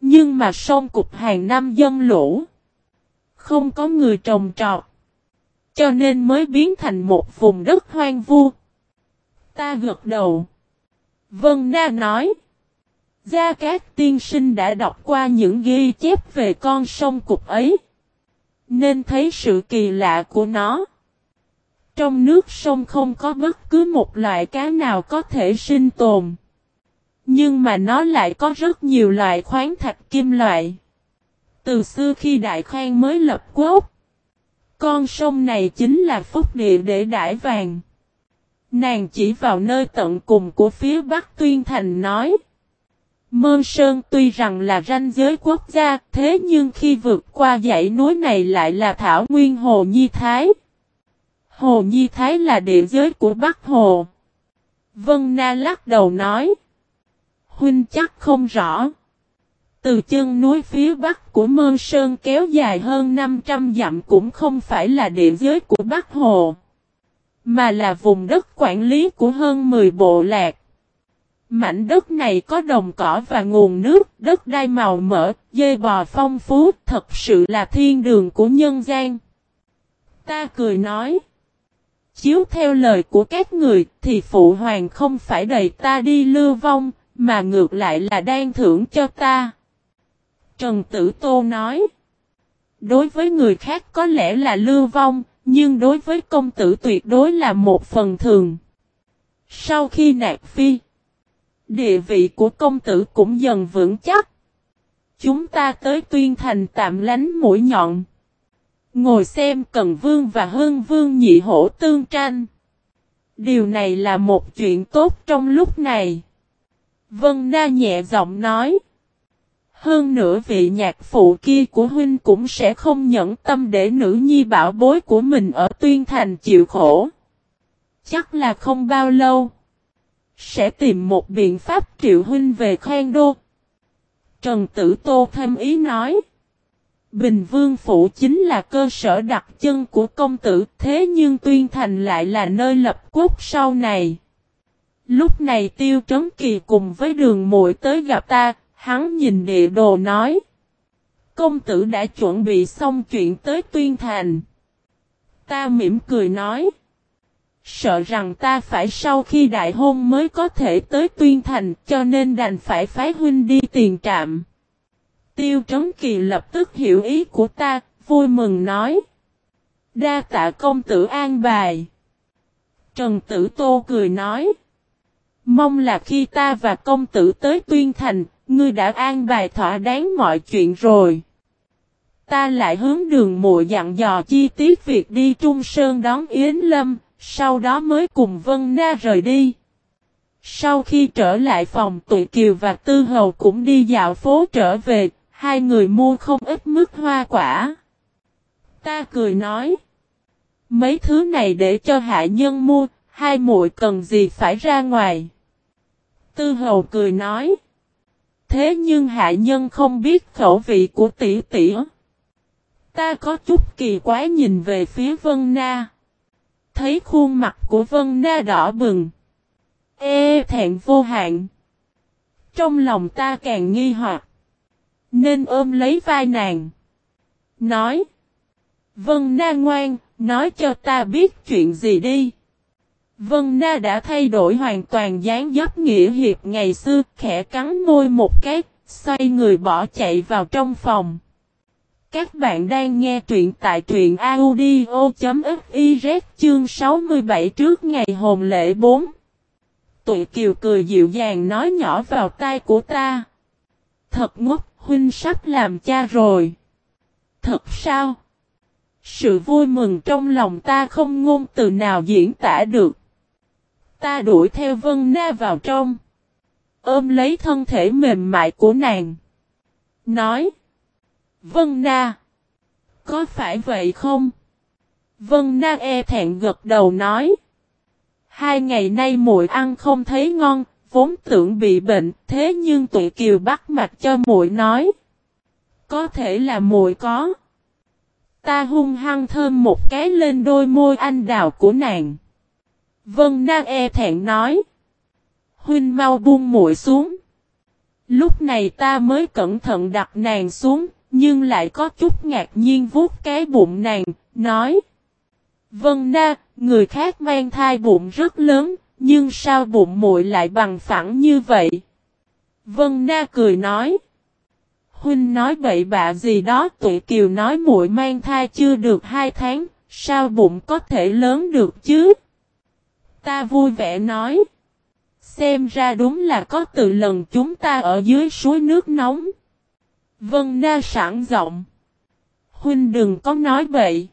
Nhưng mà sông cục hàng năm dân lũ. không có người trồng trọt. Cho nên mới biến thành một vùng đất hoang vu. Ta gật đầu. Vân Na nói. Gia Cát tiên sinh đã đọc qua những ghi chép về con sông cục ấy. Nên thấy sự kỳ lạ của nó. Trong nước sông không có bất cứ một loại cá nào có thể sinh tồn. Nhưng mà nó lại có rất nhiều loại khoáng thạch kim loại. Từ xưa khi Đại Khang mới lập quốc, con sông này chính là phúc địa để đải vàng. Nàng chỉ vào nơi tận cùng của phía Bắc Tuyên Thành nói. Mơ Sơn tuy rằng là ranh giới quốc gia, thế nhưng khi vượt qua dãy núi này lại là Thảo Nguyên Hồ Nhi Thái. Hồ Nhi Thái là địa giới của Bắc Hồ. Vân Na lắc đầu nói. Huynh chắc không rõ. Từ chân núi phía bắc của Mơ Sơn kéo dài hơn 500 dặm cũng không phải là địa giới của Bắc Hồ. Mà là vùng đất quản lý của hơn 10 bộ lạc. Mảnh đất này có đồng cỏ và nguồn nước, đất đai màu mỡ, dê bò phong phú, thật sự là thiên đường của nhân gian. Ta cười nói. Chiếu theo lời của các người thì phụ hoàng không phải đẩy ta đi lưu vong, mà ngược lại là đang thưởng cho ta. Trần Tử Tô nói. Đối với người khác có lẽ là lưu vong, nhưng đối với công tử tuyệt đối là một phần thường. Sau khi nạp phi, địa vị của công tử cũng dần vững chắc. Chúng ta tới tuyên thành tạm lánh mũi nhọn. Ngồi xem Cần Vương và Hương Vương nhị hổ tương tranh. Điều này là một chuyện tốt trong lúc này. Vân Na nhẹ giọng nói. Hơn nữa vị nhạc phụ kia của huynh cũng sẽ không nhẫn tâm để nữ nhi bảo bối của mình ở tuyên thành chịu khổ. Chắc là không bao lâu. Sẽ tìm một biện pháp triệu huynh về khoan đô. Trần Tử Tô thêm ý nói. Bình Vương Phủ chính là cơ sở đặt chân của công tử, thế nhưng Tuyên Thành lại là nơi lập quốc sau này. Lúc này Tiêu Trấn Kỳ cùng với đường muội tới gặp ta, hắn nhìn địa đồ nói. Công tử đã chuẩn bị xong chuyện tới Tuyên Thành. Ta mỉm cười nói. Sợ rằng ta phải sau khi đại hôn mới có thể tới Tuyên Thành cho nên đành phải phái huynh đi tiền trạm. Tiêu Trấn Kỳ lập tức hiểu ý của ta, vui mừng nói. Đa tạ công tử an bài. Trần Tử Tô cười nói. Mong là khi ta và công tử tới Tuyên Thành, ngươi đã an bài thỏa đáng mọi chuyện rồi. Ta lại hướng đường muội dặn dò chi tiết việc đi Trung Sơn đón Yến Lâm, sau đó mới cùng Vân Na rời đi. Sau khi trở lại phòng tụi Kiều và Tư Hầu cũng đi dạo phố trở về, hai người mua không ít mức hoa quả. Ta cười nói, mấy thứ này để cho hạ nhân mua, hai muội cần gì phải ra ngoài. Tư hầu cười nói. Thế nhưng hạ nhân không biết khẩu vị của tỷ tỷ. Ta có chút kỳ quái nhìn về phía Vân Na. Thấy khuôn mặt của Vân Na đỏ bừng. Ê thẹn vô hạn. Trong lòng ta càng nghi hoặc. Nên ôm lấy vai nàng. Nói. Vân Na ngoan, nói cho ta biết chuyện gì đi. Vân Na đã thay đổi hoàn toàn dáng dấp nghĩa hiệp ngày xưa, khẽ cắn môi một cái, xoay người bỏ chạy vào trong phòng. Các bạn đang nghe truyện tại truyện audio.fiz chương 67 trước ngày hồn lễ 4. Tụi Kiều cười dịu dàng nói nhỏ vào tai của ta. Thật ngốc, huynh sắp làm cha rồi. Thật sao? Sự vui mừng trong lòng ta không ngôn từ nào diễn tả được. Ta đuổi theo Vân Na vào trong. Ôm lấy thân thể mềm mại của nàng. Nói. Vân Na. Có phải vậy không? Vân Na e thẹn gật đầu nói. Hai ngày nay muội ăn không thấy ngon, vốn tưởng bị bệnh, thế nhưng tụi kiều bắt mạch cho muội nói. Có thể là muội có. Ta hung hăng thơm một cái lên đôi môi anh đào của nàng. Vân Na e thẹn nói. Huynh mau buông muội xuống. Lúc này ta mới cẩn thận đặt nàng xuống, nhưng lại có chút ngạc nhiên vuốt cái bụng nàng, nói. Vân Na, người khác mang thai bụng rất lớn, nhưng sao bụng muội lại bằng phẳng như vậy? Vân Na cười nói. Huynh nói bậy bạ gì đó tụi kiều nói muội mang thai chưa được hai tháng, sao bụng có thể lớn được chứ? Ta vui vẻ nói. Xem ra đúng là có từ lần chúng ta ở dưới suối nước nóng. Vân Na sẵn giọng. Huynh đừng có nói vậy.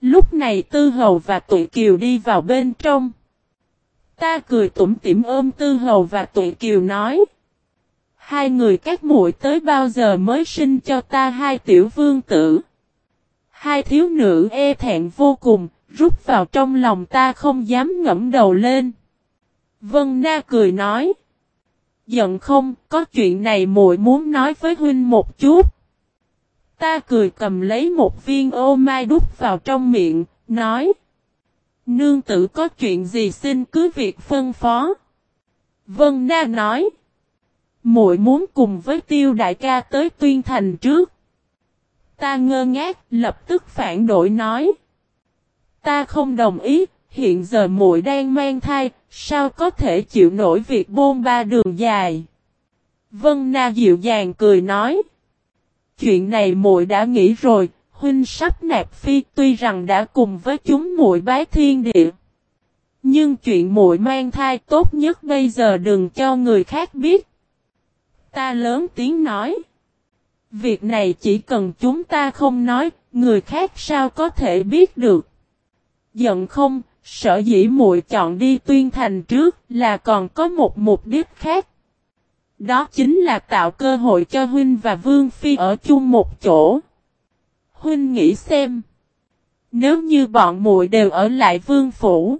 Lúc này Tư Hầu và Tụi Kiều đi vào bên trong. Ta cười tủm tỉm ôm Tư Hầu và Tụi Kiều nói. Hai người các muội tới bao giờ mới sinh cho ta hai tiểu vương tử. Hai thiếu nữ e thẹn vô cùng, rút vào trong lòng ta không dám ngẫm đầu lên. Vân Na cười nói. Giận không, có chuyện này muội muốn nói với huynh một chút. Ta cười cầm lấy một viên ô mai đút vào trong miệng, nói. Nương tử có chuyện gì xin cứ việc phân phó. Vân Na nói. muội muốn cùng với tiêu đại ca tới tuyên thành trước. Ta ngơ ngác, lập tức phản đổi nói. Ta không đồng ý, hiện giờ muội đang mang thai, sao có thể chịu nổi việc bôn ba đường dài. Vân Na dịu dàng cười nói. Chuyện này muội đã nghĩ rồi, huynh sắp nạp phi tuy rằng đã cùng với chúng muội bái thiên địa. Nhưng chuyện muội mang thai tốt nhất bây giờ đừng cho người khác biết. Ta lớn tiếng nói. Việc này chỉ cần chúng ta không nói, người khác sao có thể biết được. Giận không, sở dĩ muội chọn đi tuyên thành trước là còn có một mục đích khác. Đó chính là tạo cơ hội cho Huynh và Vương Phi ở chung một chỗ. Huynh nghĩ xem. Nếu như bọn muội đều ở lại Vương Phủ.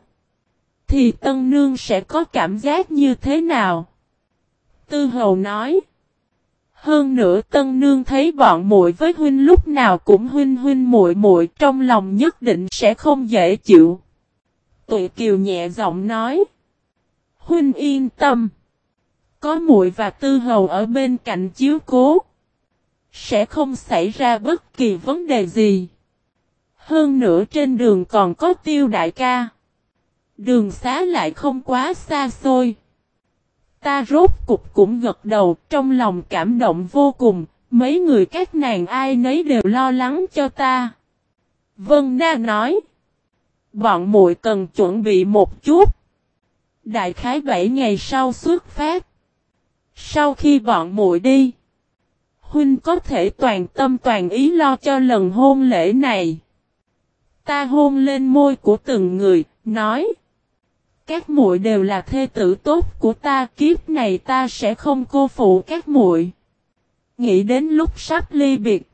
Thì Tân Nương sẽ có cảm giác như thế nào? Tư Hầu nói. Hơn nữa Tân Nương thấy bọn muội với huynh lúc nào cũng huynh huynh muội muội, trong lòng nhất định sẽ không dễ chịu. Tụi Kiều nhẹ giọng nói. Huynh yên tâm. Có muội và tư hầu ở bên cạnh chiếu cố. Sẽ không xảy ra bất kỳ vấn đề gì. Hơn nữa trên đường còn có tiêu đại ca. Đường xá lại không quá xa xôi. Ta rốt cục cũng gật đầu trong lòng cảm động vô cùng. Mấy người các nàng ai nấy đều lo lắng cho ta. Vân Na nói. Bọn muội cần chuẩn bị một chút. Đại khái 7 ngày sau xuất phát. Sau khi bọn muội đi, huynh có thể toàn tâm toàn ý lo cho lần hôn lễ này. Ta hôn lên môi của từng người, nói: các muội đều là thê tử tốt của ta, kiếp này ta sẽ không cô phụ các muội. Nghĩ đến lúc sắp ly biệt,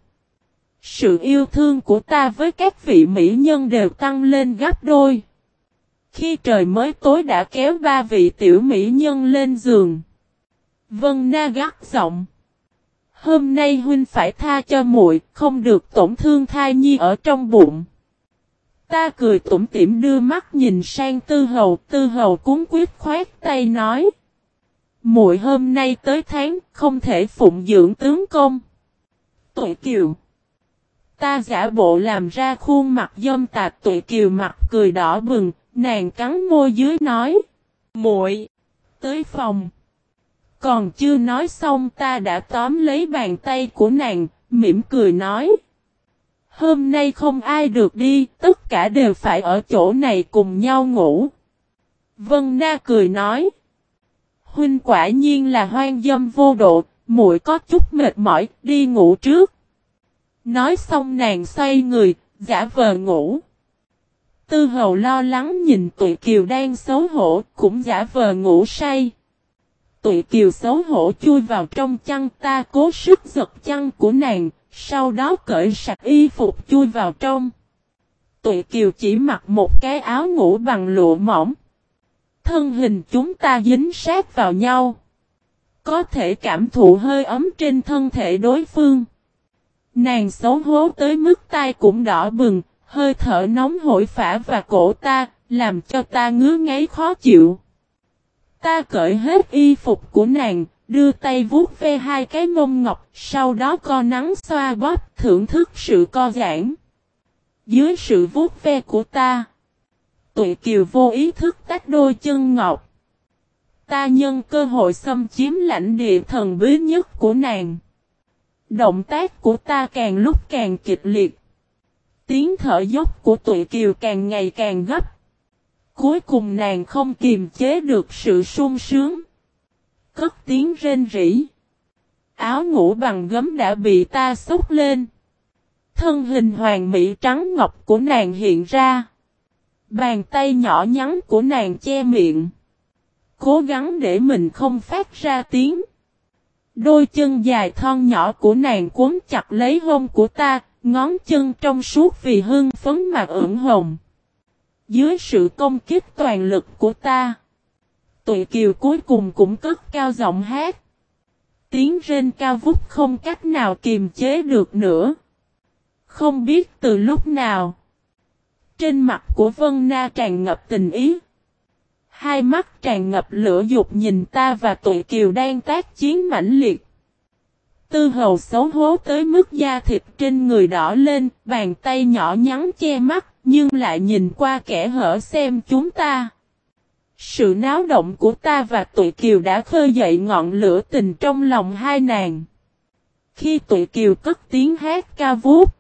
sự yêu thương của ta với các vị mỹ nhân đều tăng lên gấp đôi. Khi trời mới tối đã kéo ba vị tiểu mỹ nhân lên giường. Vân Na gắt giọng. Hôm nay huynh phải tha cho muội, không được tổn thương thai nhi ở trong bụng. Ta cười tủm tỉm đưa mắt nhìn sang Tư Hầu, Tư Hầu cúng quyết khoát tay nói: "Muội hôm nay tới tháng, không thể phụng dưỡng tướng công." Tuệ Kiều Ta giả bộ làm ra khuôn mặt dâm tạc tụi Kiều mặt cười đỏ bừng, nàng cắn môi dưới nói: "Muội, tới phòng." Còn chưa nói xong ta đã tóm lấy bàn tay của nàng, mỉm cười nói. Hôm nay không ai được đi, tất cả đều phải ở chỗ này cùng nhau ngủ. Vân Na cười nói. Huynh quả nhiên là hoang dâm vô độ, muội có chút mệt mỏi, đi ngủ trước. Nói xong nàng xoay người, giả vờ ngủ. Tư hầu lo lắng nhìn tụi kiều đang xấu hổ, cũng giả vờ ngủ say. Tụi kiều xấu hổ chui vào trong chăn ta cố sức giật chăn của nàng, sau đó cởi sạch y phục chui vào trong. Tụi kiều chỉ mặc một cái áo ngủ bằng lụa mỏng. Thân hình chúng ta dính sát vào nhau. Có thể cảm thụ hơi ấm trên thân thể đối phương. Nàng xấu hố tới mức tai cũng đỏ bừng, hơi thở nóng hổi phả và cổ ta, làm cho ta ngứa ngáy khó chịu. Ta cởi hết y phục của nàng, Đưa tay vuốt ve hai cái mông ngọc, sau đó co nắng xoa bóp, thưởng thức sự co giãn. Dưới sự vuốt ve của ta, tụi kiều vô ý thức tách đôi chân ngọc. Ta nhân cơ hội xâm chiếm lãnh địa thần bí nhất của nàng. Động tác của ta càng lúc càng kịch liệt. Tiếng thở dốc của tụi kiều càng ngày càng gấp. Cuối cùng nàng không kiềm chế được sự sung sướng. Cất tiếng rên rỉ. Áo ngủ bằng gấm đã bị ta xúc lên. Thân hình hoàng mỹ trắng ngọc của nàng hiện ra. Bàn tay nhỏ nhắn của nàng che miệng. Cố gắng để mình không phát ra tiếng. Đôi chân dài thon nhỏ của nàng cuốn chặt lấy hông của ta, ngón chân trong suốt vì hưng phấn mà ửng hồng. Dưới sự công kích toàn lực của ta, Tuệ kiều cuối cùng cũng cất cao giọng hát. Tiếng rên cao vút không cách nào kiềm chế được nữa. Không biết từ lúc nào. Trên mặt của Vân Na tràn ngập tình ý. Hai mắt tràn ngập lửa dục nhìn ta và tụi kiều đang tác chiến mãnh liệt. Tư hầu xấu hố tới mức da thịt trên người đỏ lên, bàn tay nhỏ nhắn che mắt, nhưng lại nhìn qua kẻ hở xem chúng ta. Sự náo động của ta và tụi kiều đã khơi dậy ngọn lửa tình trong lòng hai nàng. Khi tụi kiều cất tiếng hát ca vút,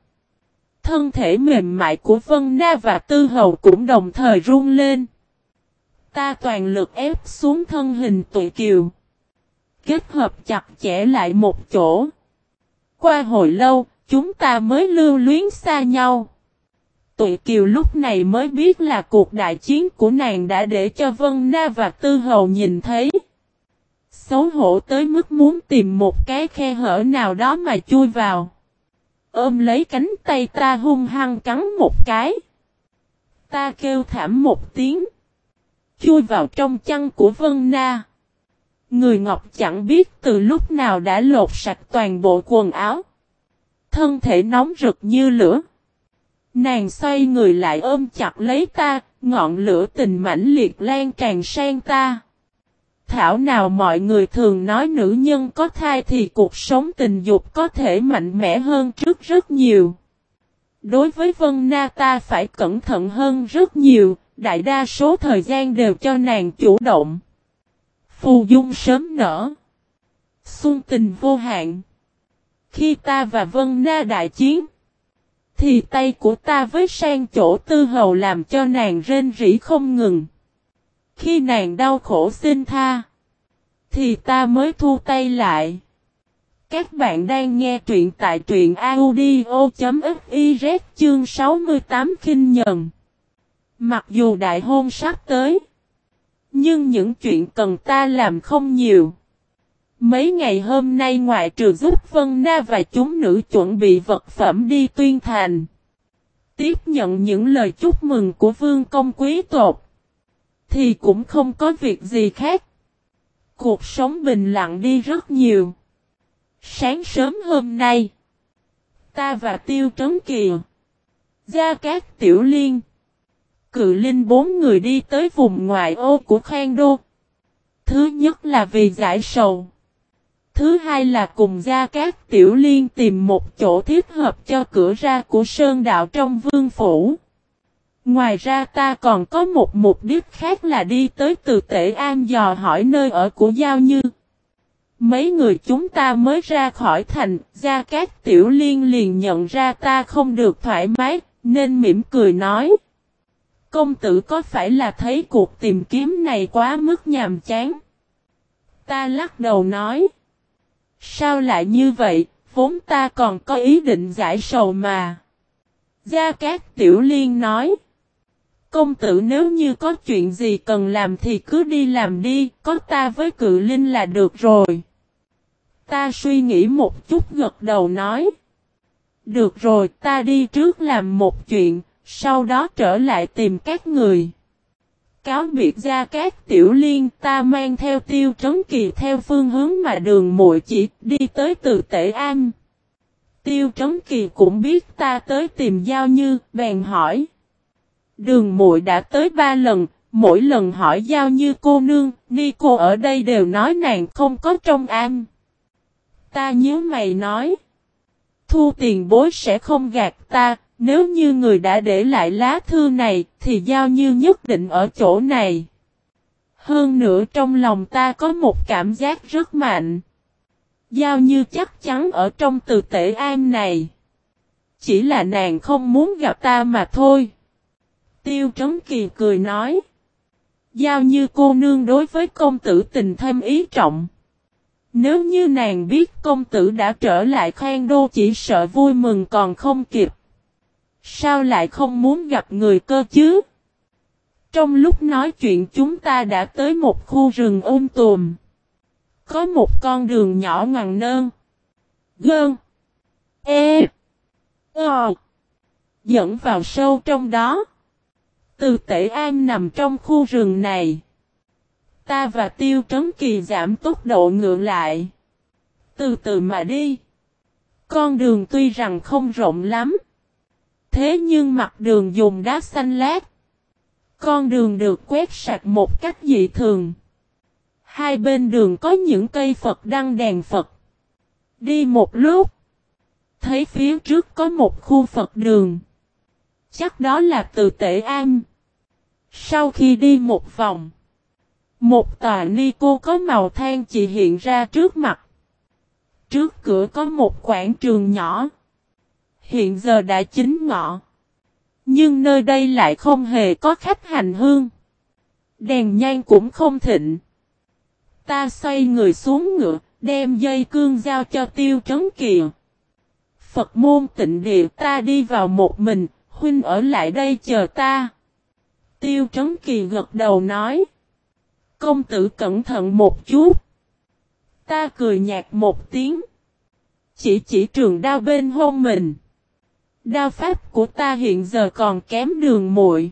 thân thể mềm mại của Vân Na và Tư Hầu cũng đồng thời run lên. Ta toàn lực ép xuống thân hình tụi kiều. Kết hợp chặt chẽ lại một chỗ. Qua hồi lâu, chúng ta mới lưu luyến xa nhau. Tụi kiều lúc này mới biết là cuộc đại chiến của nàng đã để cho Vân Na và Tư Hầu nhìn thấy. Xấu hổ tới mức muốn tìm một cái khe hở nào đó mà chui vào. Ôm lấy cánh tay ta hung hăng cắn một cái. Ta kêu thảm một tiếng. Chui vào trong chăn của Vân Na. Người Ngọc chẳng biết từ lúc nào đã lột sạch toàn bộ quần áo. Thân thể nóng rực như lửa. Nàng xoay người lại ôm chặt lấy ta, ngọn lửa tình mãnh liệt lan tràn sang ta. Thảo nào mọi người thường nói nữ nhân có thai thì cuộc sống tình dục có thể mạnh mẽ hơn trước rất nhiều. Đối với Vân Na ta phải cẩn thận hơn rất nhiều, đại đa số thời gian đều cho nàng chủ động. Phù dung sớm nở. Xuân tình vô hạn. Khi ta và Vân Na đại chiến, thì tay của ta với sang chỗ tư hầu làm cho nàng rên rỉ không ngừng. Khi nàng đau khổ xin tha, thì ta mới thu tay lại. Các bạn đang nghe truyện tại truyện audio.fiz chương 68 khinh nhận. Mặc dù đại hôn sắp tới, nhưng những chuyện cần ta làm không nhiều. Mấy ngày hôm nay ngoại trừ giúp Vân Na và chúng nữ chuẩn bị vật phẩm đi tuyên thành. Tiếp nhận những lời chúc mừng của vương công quý tột. Thì cũng không có việc gì khác. Cuộc sống bình lặng đi rất nhiều. Sáng sớm hôm nay. Ta và Tiêu Trấn kiều, Gia Cát Tiểu Liên. Cự Linh bốn người đi tới vùng ngoại ô của Khang Đô. Thứ nhất là vì giải sầu. Thứ hai là cùng Gia Cát Tiểu Liên tìm một chỗ thiết hợp cho cửa ra của Sơn Đạo trong vương phủ. Ngoài ra ta còn có một mục đích khác là đi tới từ tể an dò hỏi nơi ở của Giao Như. Mấy người chúng ta mới ra khỏi thành, Gia Cát Tiểu Liên liền nhận ra ta không được thoải mái, nên mỉm cười nói. Công tử có phải là thấy cuộc tìm kiếm này quá mức nhàm chán? Ta lắc đầu nói. Sao lại như vậy, vốn ta còn có ý định giải sầu mà. Gia Cát Tiểu Liên nói. Công tử nếu như có chuyện gì cần làm thì cứ đi làm đi, có ta với cự linh là được rồi. Ta suy nghĩ một chút gật đầu nói. Được rồi, ta đi trước làm một chuyện, sau đó trở lại tìm các người. Cáo biệt ra cát tiểu liên ta mang theo tiêu trấn kỳ theo phương hướng mà đường muội chỉ đi tới từ tể an. Tiêu trấn kỳ cũng biết ta tới tìm giao như, bèn hỏi. Đường muội đã tới ba lần, mỗi lần hỏi giao như cô nương, ni cô ở đây đều nói nàng không có trong am. Ta nhớ mày nói. Thu tiền bối sẽ không gạt ta, nếu như người đã để lại lá thư này, thì giao như nhất định ở chỗ này. Hơn nữa trong lòng ta có một cảm giác rất mạnh. Giao như chắc chắn ở trong từ tể am này. Chỉ là nàng không muốn gặp ta mà thôi. Tiêu Trấn Kỳ cười nói. Giao như cô nương đối với công tử tình thêm ý trọng. Nếu như nàng biết công tử đã trở lại khoan đô chỉ sợ vui mừng còn không kịp. Sao lại không muốn gặp người cơ chứ? Trong lúc nói chuyện chúng ta đã tới một khu rừng ôm tùm. Có một con đường nhỏ ngoằn nơn. Gơn. E. Ờ. Dẫn vào sâu trong đó. Từ tể an nằm trong khu rừng này. Ta và tiêu trấn kỳ giảm tốc độ ngựa lại. Từ từ mà đi. Con đường tuy rằng không rộng lắm. Thế nhưng mặt đường dùng đá xanh lát. Con đường được quét sạch một cách dị thường. Hai bên đường có những cây Phật đăng đèn Phật. Đi một lúc. Thấy phía trước có một khu Phật đường. Chắc đó là từ tể an. Sau khi đi một vòng. Một tòa ni cô có màu than chỉ hiện ra trước mặt. Trước cửa có một quảng trường nhỏ. Hiện giờ đã chính ngọ. Nhưng nơi đây lại không hề có khách hành hương. Đèn nhang cũng không thịnh. Ta xoay người xuống ngựa, đem dây cương giao cho tiêu trấn kìa. Phật môn tịnh địa ta đi vào một mình, huynh ở lại đây chờ ta. Tiêu trấn kỳ gật đầu nói. Công tử cẩn thận một chút. Ta cười nhạt một tiếng. Chỉ chỉ trường đao bên hôn mình. Đao pháp của ta hiện giờ còn kém đường muội.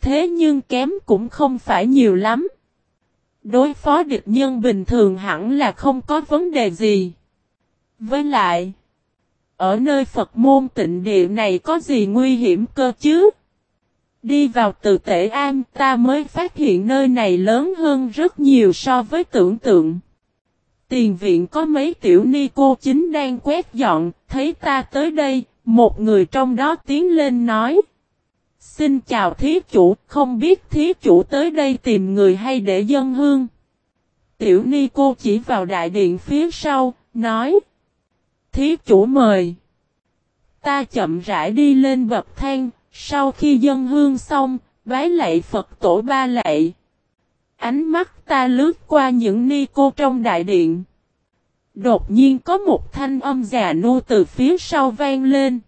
Thế nhưng kém cũng không phải nhiều lắm. Đối phó địch nhân bình thường hẳn là không có vấn đề gì. Với lại, ở nơi Phật môn tịnh địa này có gì nguy hiểm cơ chứ? Đi vào từ tể an ta mới phát hiện nơi này lớn hơn rất nhiều so với tưởng tượng. Tiền viện có mấy tiểu ni cô chính đang quét dọn, thấy ta tới đây, một người trong đó tiến lên nói. Xin chào thí chủ, không biết thí chủ tới đây tìm người hay để dân hương. Tiểu ni cô chỉ vào đại điện phía sau, nói. Thí chủ mời. Ta chậm rãi đi lên bậc thang, sau khi dân hương xong, vái lạy Phật tổ ba lạy. Ánh mắt ta lướt qua những ni cô trong đại điện. Đột nhiên có một thanh âm già nô từ phía sau vang lên.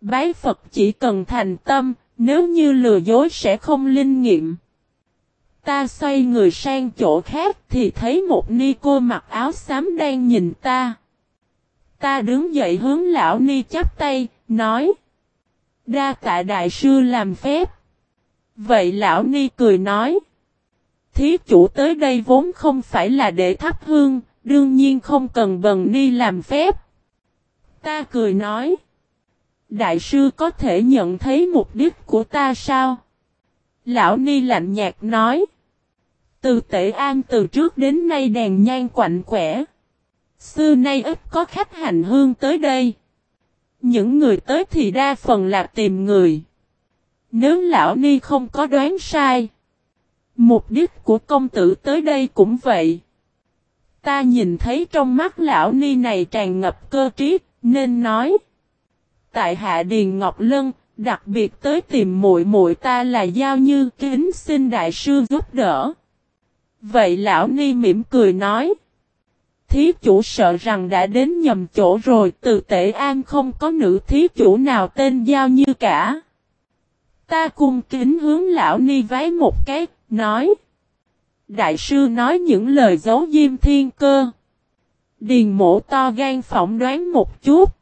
Bái Phật chỉ cần thành tâm, nếu như lừa dối sẽ không linh nghiệm. Ta xoay người sang chỗ khác thì thấy một ni cô mặc áo xám đang nhìn ta. Ta đứng dậy hướng lão ni chắp tay, nói. Đa tạ đại sư làm phép. Vậy lão ni cười nói. Thí chủ tới đây vốn không phải là để thắp hương, đương nhiên không cần bần ni làm phép. Ta cười nói. Đại sư có thể nhận thấy mục đích của ta sao? Lão ni lạnh nhạt nói. Từ tệ an từ trước đến nay đèn nhang quạnh quẻ. Xưa nay ít có khách hành hương tới đây. Những người tới thì đa phần là tìm người. Nếu lão ni không có đoán sai. Mục đích của công tử tới đây cũng vậy. Ta nhìn thấy trong mắt lão ni này tràn ngập cơ trí, nên nói. Tại hạ Điền Ngọc Lân, đặc biệt tới tìm muội muội ta là Giao Như kính xin đại sư giúp đỡ. Vậy lão ni mỉm cười nói. Thí chủ sợ rằng đã đến nhầm chỗ rồi từ tể an không có nữ thí chủ nào tên Giao Như cả. Ta cung kính hướng lão ni vái một cái, nói. Đại sư nói những lời giấu diêm thiên cơ. Điền mổ to gan phỏng đoán một chút.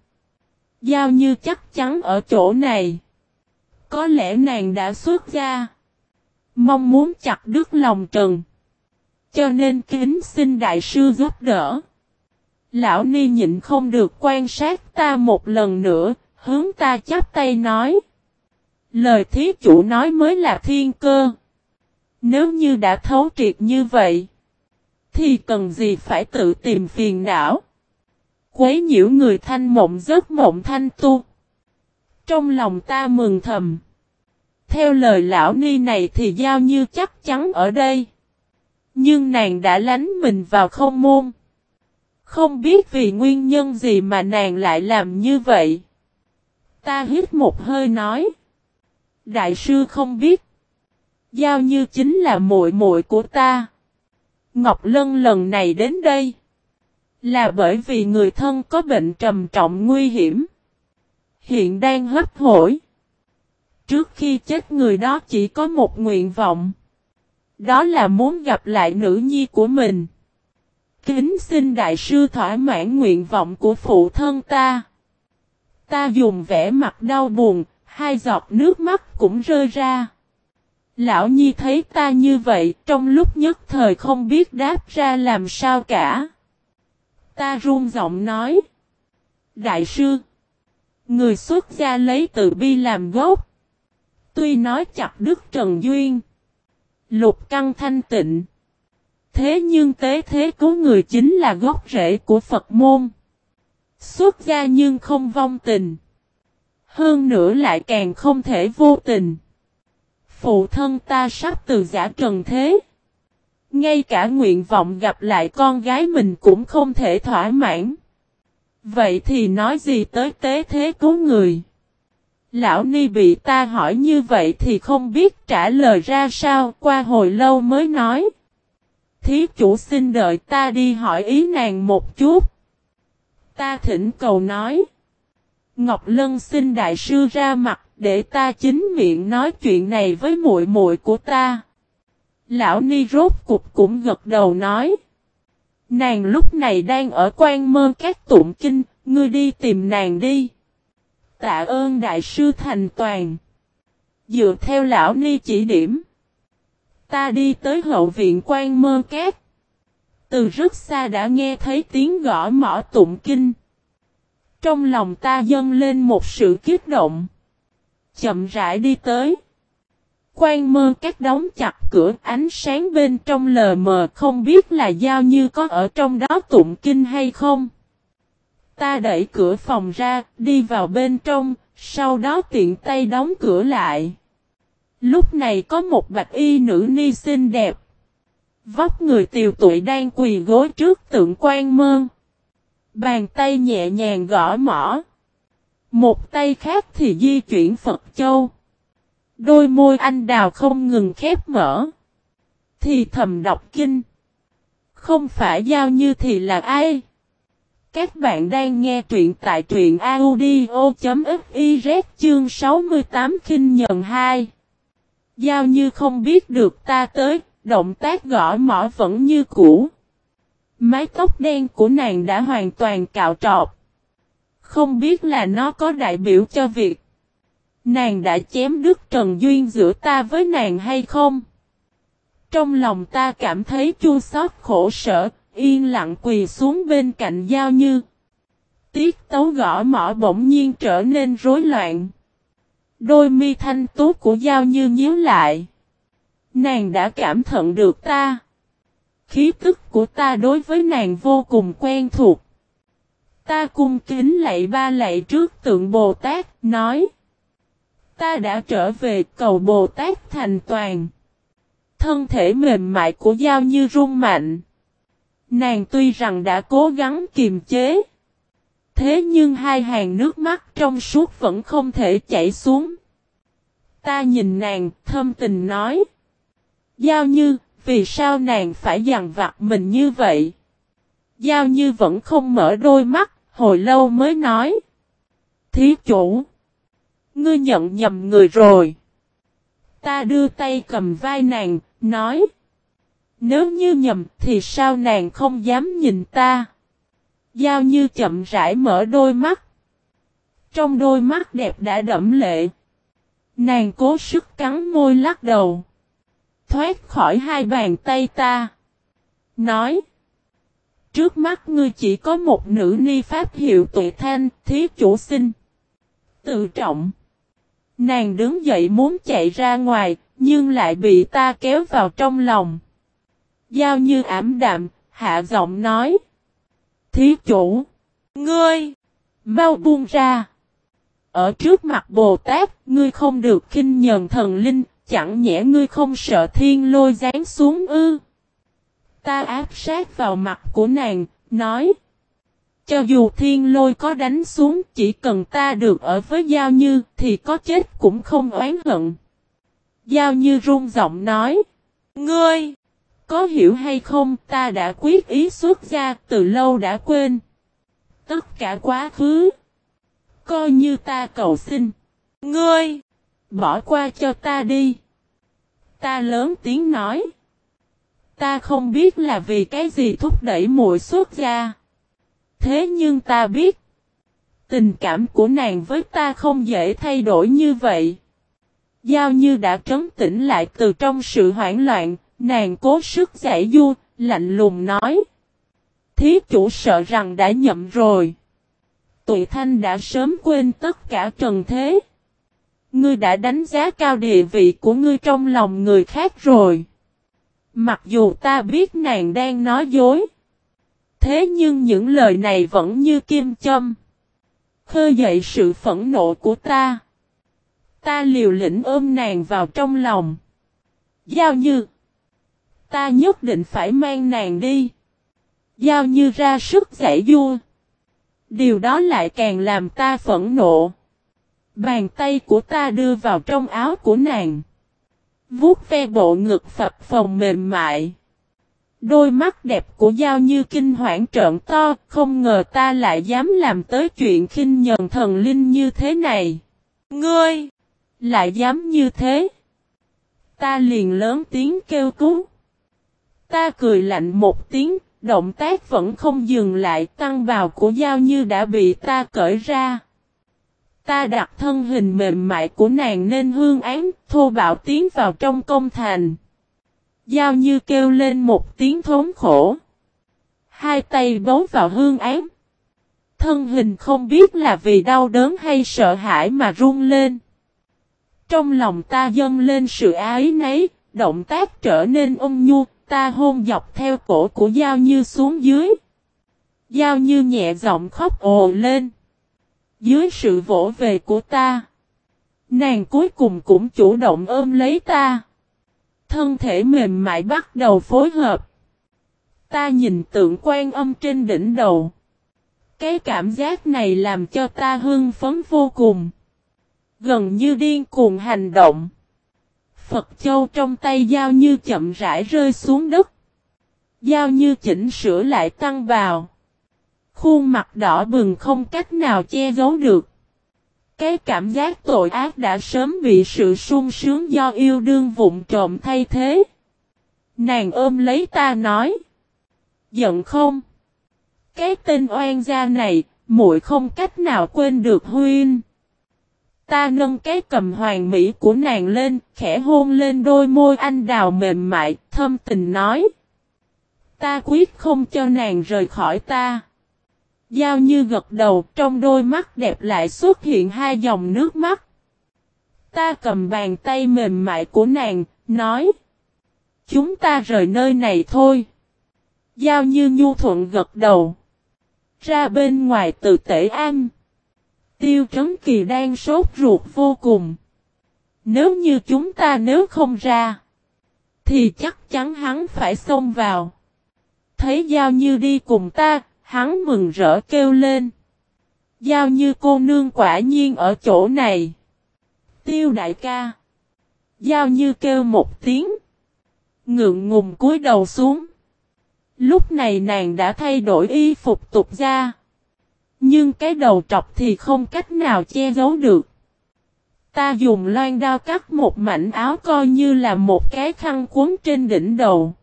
Giao như chắc chắn ở chỗ này. Có lẽ nàng đã xuất ra. Mong muốn chặt đứt lòng trần. Cho nên kính xin đại sư giúp đỡ. Lão Ni nhịn không được quan sát ta một lần nữa, hướng ta chắp tay nói. Lời thí chủ nói mới là thiên cơ. Nếu như đã thấu triệt như vậy, thì cần gì phải tự tìm phiền não. Quấy nhiễu người thanh mộng giấc mộng thanh tu. Trong lòng ta mừng thầm. Theo lời lão ni này thì giao như chắc chắn ở đây. Nhưng nàng đã lánh mình vào không môn. Không biết vì nguyên nhân gì mà nàng lại làm như vậy. Ta hít một hơi nói. Đại sư không biết. Giao như chính là muội muội của ta. Ngọc Lân lần này đến đây. Là bởi vì người thân có bệnh trầm trọng nguy hiểm. Hiện đang hấp hối. Trước khi chết người đó chỉ có một nguyện vọng. Đó là muốn gặp lại nữ nhi của mình. Kính xin đại sư thỏa mãn nguyện vọng của phụ thân ta. Ta dùng vẻ mặt đau buồn, hai giọt nước mắt cũng rơi ra. Lão Nhi thấy ta như vậy, trong lúc nhất thời không biết đáp ra làm sao cả. Ta run giọng nói. Đại sư, người xuất gia lấy từ bi làm gốc. Tuy nói chặt đức Trần Duyên, lục căng thanh tịnh. Thế nhưng tế thế cứu người chính là gốc rễ của Phật môn. Xuất gia nhưng không vong tình. Hơn nữa lại càng không thể vô tình. Phụ thân ta sắp từ giả trần thế. Ngay cả nguyện vọng gặp lại con gái mình cũng không thể thỏa mãn. Vậy thì nói gì tới tế thế cứu người? Lão Ni bị ta hỏi như vậy thì không biết trả lời ra sao, qua hồi lâu mới nói. Thí chủ xin đợi ta đi hỏi ý nàng một chút. Ta thỉnh cầu nói. Ngọc Lân xin đại sư ra mặt để ta chính miệng nói chuyện này với muội muội của ta. Lão Ni rốt cục cũng gật đầu nói. Nàng lúc này đang ở quan mơ các tụng kinh, ngươi đi tìm nàng đi. Tạ ơn đại sư thành toàn. Dựa theo lão Ni chỉ điểm. Ta đi tới hậu viện quan mơ các. Từ rất xa đã nghe thấy tiếng gõ mỏ tụng kinh. Trong lòng ta dâng lên một sự kích động. Chậm rãi đi tới. Quan mơ các đóng chặt cửa ánh sáng bên trong lờ mờ không biết là giao như có ở trong đó tụng kinh hay không. Ta đẩy cửa phòng ra, đi vào bên trong, sau đó tiện tay đóng cửa lại. Lúc này có một bạch y nữ ni xinh đẹp. Vóc người tiều tuổi đang quỳ gối trước tượng quan mơ, Bàn tay nhẹ nhàng gõ mỏ. Một tay khác thì di chuyển Phật Châu. Đôi môi anh đào không ngừng khép mở. Thì thầm đọc kinh. Không phải giao như thì là ai? Các bạn đang nghe truyện tại truyện audio.fiz chương 68 khinh nhận 2. Giao như không biết được ta tới, động tác gõ mỏ vẫn như cũ. Mái tóc đen của nàng đã hoàn toàn cạo trọt. Không biết là nó có đại biểu cho việc Nàng đã chém đứt trần duyên giữa ta với nàng hay không? Trong lòng ta cảm thấy chua xót khổ sở, yên lặng quỳ xuống bên cạnh Giao Như. Tiết tấu gõ mỏ bỗng nhiên trở nên rối loạn. Đôi mi thanh tú của Giao Như nhíu lại. Nàng đã cảm thận được ta. Khí tức của ta đối với nàng vô cùng quen thuộc. Ta cung kính lạy ba lạy trước tượng Bồ Tát, nói. Ta đã trở về cầu Bồ Tát thành toàn. Thân thể mềm mại của Giao như rung mạnh. Nàng tuy rằng đã cố gắng kiềm chế. Thế nhưng hai hàng nước mắt trong suốt vẫn không thể chảy xuống. Ta nhìn nàng, thâm tình nói. Giao như, vì sao nàng phải dằn vặt mình như vậy? Giao như vẫn không mở đôi mắt, hồi lâu mới nói. Thí chủ. Ngươi nhận nhầm người rồi. Ta đưa tay cầm vai nàng, nói. Nếu như nhầm thì sao nàng không dám nhìn ta? Giao như chậm rãi mở đôi mắt. Trong đôi mắt đẹp đã đẫm lệ. Nàng cố sức cắn môi lắc đầu. Thoát khỏi hai bàn tay ta. Nói. Trước mắt ngươi chỉ có một nữ ni pháp hiệu tuệ thanh, thí chủ sinh. Tự trọng. Nàng đứng dậy muốn chạy ra ngoài, nhưng lại bị ta kéo vào trong lòng. Giao như ảm đạm, hạ giọng nói. Thí chủ, ngươi, mau buông ra. Ở trước mặt Bồ Tát, ngươi không được khinh nhờn thần linh, chẳng nhẽ ngươi không sợ thiên lôi giáng xuống ư. Ta áp sát vào mặt của nàng, nói. Cho dù thiên lôi có đánh xuống, chỉ cần ta được ở với Giao Như, thì có chết cũng không oán hận. Giao Như run giọng nói. Ngươi! Có hiểu hay không, ta đã quyết ý xuất ra, từ lâu đã quên. Tất cả quá khứ. Coi như ta cầu xin. Ngươi! Bỏ qua cho ta đi. Ta lớn tiếng nói. Ta không biết là vì cái gì thúc đẩy muội xuất ra. Thế nhưng ta biết. Tình cảm của nàng với ta không dễ thay đổi như vậy. Giao như đã trấn tĩnh lại từ trong sự hoảng loạn, nàng cố sức giải du, lạnh lùng nói. Thí chủ sợ rằng đã nhậm rồi. Tụi thanh đã sớm quên tất cả trần thế. Ngươi đã đánh giá cao địa vị của ngươi trong lòng người khác rồi. Mặc dù ta biết nàng đang nói dối. Thế nhưng những lời này vẫn như kim châm. Khơi dậy sự phẫn nộ của ta. Ta liều lĩnh ôm nàng vào trong lòng. Giao như. Ta nhất định phải mang nàng đi. Giao như ra sức giải vua. Điều đó lại càng làm ta phẫn nộ. Bàn tay của ta đưa vào trong áo của nàng. Vuốt ve bộ ngực phập phồng mềm mại. Đôi mắt đẹp của Giao Như kinh hoảng trợn to, không ngờ ta lại dám làm tới chuyện khinh nhờn thần linh như thế này. Ngươi! Lại dám như thế? Ta liền lớn tiếng kêu cứu. Ta cười lạnh một tiếng, động tác vẫn không dừng lại tăng vào của Giao Như đã bị ta cởi ra. Ta đặt thân hình mềm mại của nàng nên hương án, thô bạo tiến vào trong công thành. Giao như kêu lên một tiếng thốn khổ. Hai tay bấu vào hương án. Thân hình không biết là vì đau đớn hay sợ hãi mà run lên. Trong lòng ta dâng lên sự ái nấy, động tác trở nên ôn nhu, ta hôn dọc theo cổ của Giao Như xuống dưới. Giao Như nhẹ giọng khóc ồ lên. Dưới sự vỗ về của ta, nàng cuối cùng cũng chủ động ôm lấy ta thân thể mềm mại bắt đầu phối hợp. Ta nhìn tượng quan âm trên đỉnh đầu. Cái cảm giác này làm cho ta hưng phấn vô cùng. Gần như điên cuồng hành động. Phật châu trong tay giao như chậm rãi rơi xuống đất. Giao như chỉnh sửa lại tăng vào. Khuôn mặt đỏ bừng không cách nào che giấu được. Cái cảm giác tội ác đã sớm bị sự sung sướng do yêu đương vụn trộm thay thế. Nàng ôm lấy ta nói. Giận không? Cái tên oan gia này, muội không cách nào quên được huyên. Ta nâng cái cầm hoàng mỹ của nàng lên, khẽ hôn lên đôi môi anh đào mềm mại, thâm tình nói. Ta quyết không cho nàng rời khỏi ta. Giao như gật đầu trong đôi mắt đẹp lại xuất hiện hai dòng nước mắt. Ta cầm bàn tay mềm mại của nàng, nói. Chúng ta rời nơi này thôi. Giao như nhu thuận gật đầu. Ra bên ngoài từ tể an. Tiêu trấn kỳ đang sốt ruột vô cùng. Nếu như chúng ta nếu không ra. Thì chắc chắn hắn phải xông vào. Thấy Giao như đi cùng ta, Hắn mừng rỡ kêu lên. Giao như cô nương quả nhiên ở chỗ này. Tiêu đại ca. Giao như kêu một tiếng. Ngượng ngùng cúi đầu xuống. Lúc này nàng đã thay đổi y phục tục ra. Nhưng cái đầu trọc thì không cách nào che giấu được. Ta dùng loan đao cắt một mảnh áo coi như là một cái khăn cuốn trên đỉnh đầu.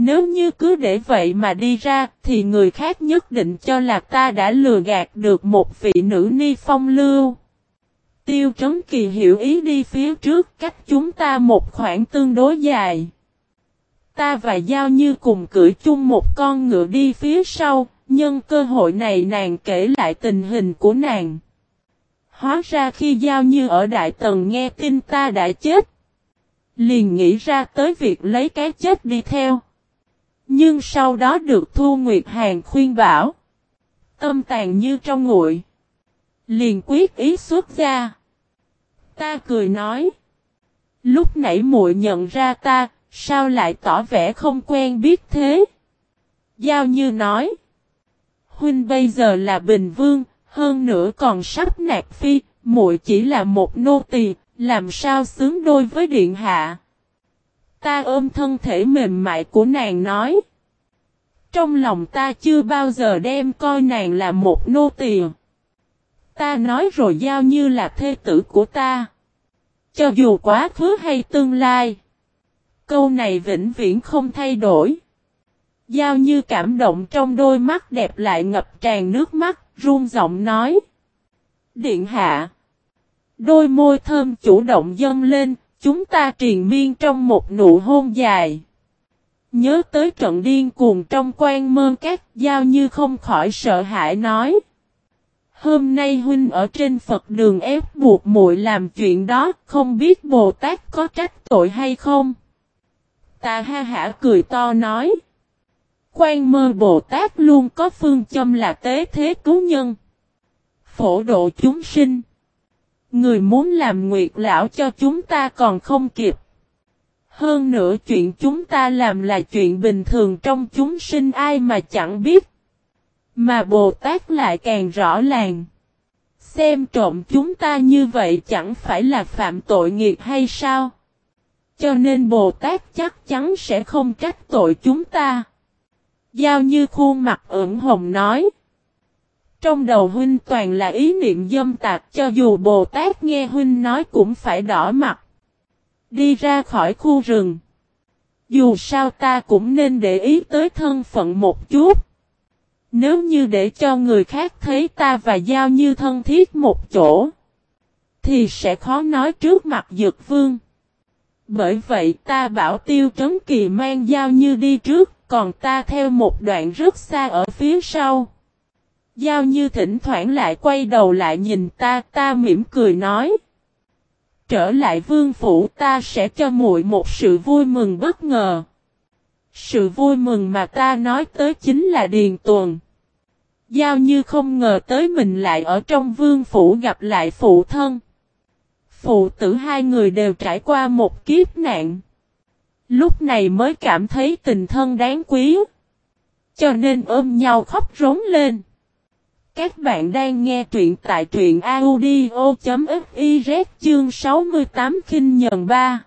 Nếu như cứ để vậy mà đi ra, thì người khác nhất định cho là ta đã lừa gạt được một vị nữ ni phong lưu. Tiêu Trấn Kỳ hiểu ý đi phía trước cách chúng ta một khoảng tương đối dài. Ta và Giao Như cùng cưỡi chung một con ngựa đi phía sau, nhân cơ hội này nàng kể lại tình hình của nàng. Hóa ra khi Giao Như ở Đại Tần nghe tin ta đã chết, Liền nghĩ ra tới việc lấy cái chết đi theo. Nhưng sau đó được Thu Nguyệt Hàn khuyên bảo. Tâm tàn như trong nguội. Liền quyết ý xuất ra. Ta cười nói. Lúc nãy muội nhận ra ta, sao lại tỏ vẻ không quen biết thế? Giao như nói. Huynh bây giờ là Bình Vương, hơn nữa còn sắp nạp phi, muội chỉ là một nô tỳ, làm sao xứng đôi với điện hạ. Ta ôm thân thể mềm mại của nàng nói. Trong lòng ta chưa bao giờ đem coi nàng là một nô tỳ. Ta nói rồi giao như là thê tử của ta. Cho dù quá khứ hay tương lai. Câu này vĩnh viễn không thay đổi. Giao như cảm động trong đôi mắt đẹp lại ngập tràn nước mắt, run giọng nói. Điện hạ. Đôi môi thơm chủ động dâng lên, chúng ta triền miên trong một nụ hôn dài. Nhớ tới trận điên cuồng trong quan mơn các giao như không khỏi sợ hãi nói. Hôm nay huynh ở trên Phật đường ép buộc muội làm chuyện đó, không biết Bồ Tát có trách tội hay không? Ta ha hả cười to nói. Quan mơ Bồ Tát luôn có phương châm là tế thế cứu nhân. Phổ độ chúng sinh. Người muốn làm nguyệt lão cho chúng ta còn không kịp. Hơn nữa chuyện chúng ta làm là chuyện bình thường trong chúng sinh ai mà chẳng biết. Mà Bồ Tát lại càng rõ ràng. Xem trộm chúng ta như vậy chẳng phải là phạm tội nghiệp hay sao? Cho nên Bồ Tát chắc chắn sẽ không trách tội chúng ta. Giao như khuôn mặt ửng hồng nói. Trong đầu huynh toàn là ý niệm dâm tạc, cho dù Bồ Tát nghe huynh nói cũng phải đỏ mặt. Đi ra khỏi khu rừng. Dù sao ta cũng nên để ý tới thân phận một chút. Nếu như để cho người khác thấy ta và giao như thân thiết một chỗ. Thì sẽ khó nói trước mặt dược vương. Bởi vậy ta bảo tiêu trấn kỳ mang giao như đi trước. Còn ta theo một đoạn rất xa ở phía sau. Giao như thỉnh thoảng lại quay đầu lại nhìn ta, ta mỉm cười nói. Trở lại vương phủ ta sẽ cho muội một sự vui mừng bất ngờ. Sự vui mừng mà ta nói tới chính là Điền Tuần. Giao như không ngờ tới mình lại ở trong vương phủ gặp lại phụ thân. Phụ tử hai người đều trải qua một kiếp nạn. Lúc này mới cảm thấy tình thân đáng quý. Cho nên ôm nhau khóc rống lên. Các bạn đang nghe truyện tại truyện audio.fiz chương 68 khinh nhận 3.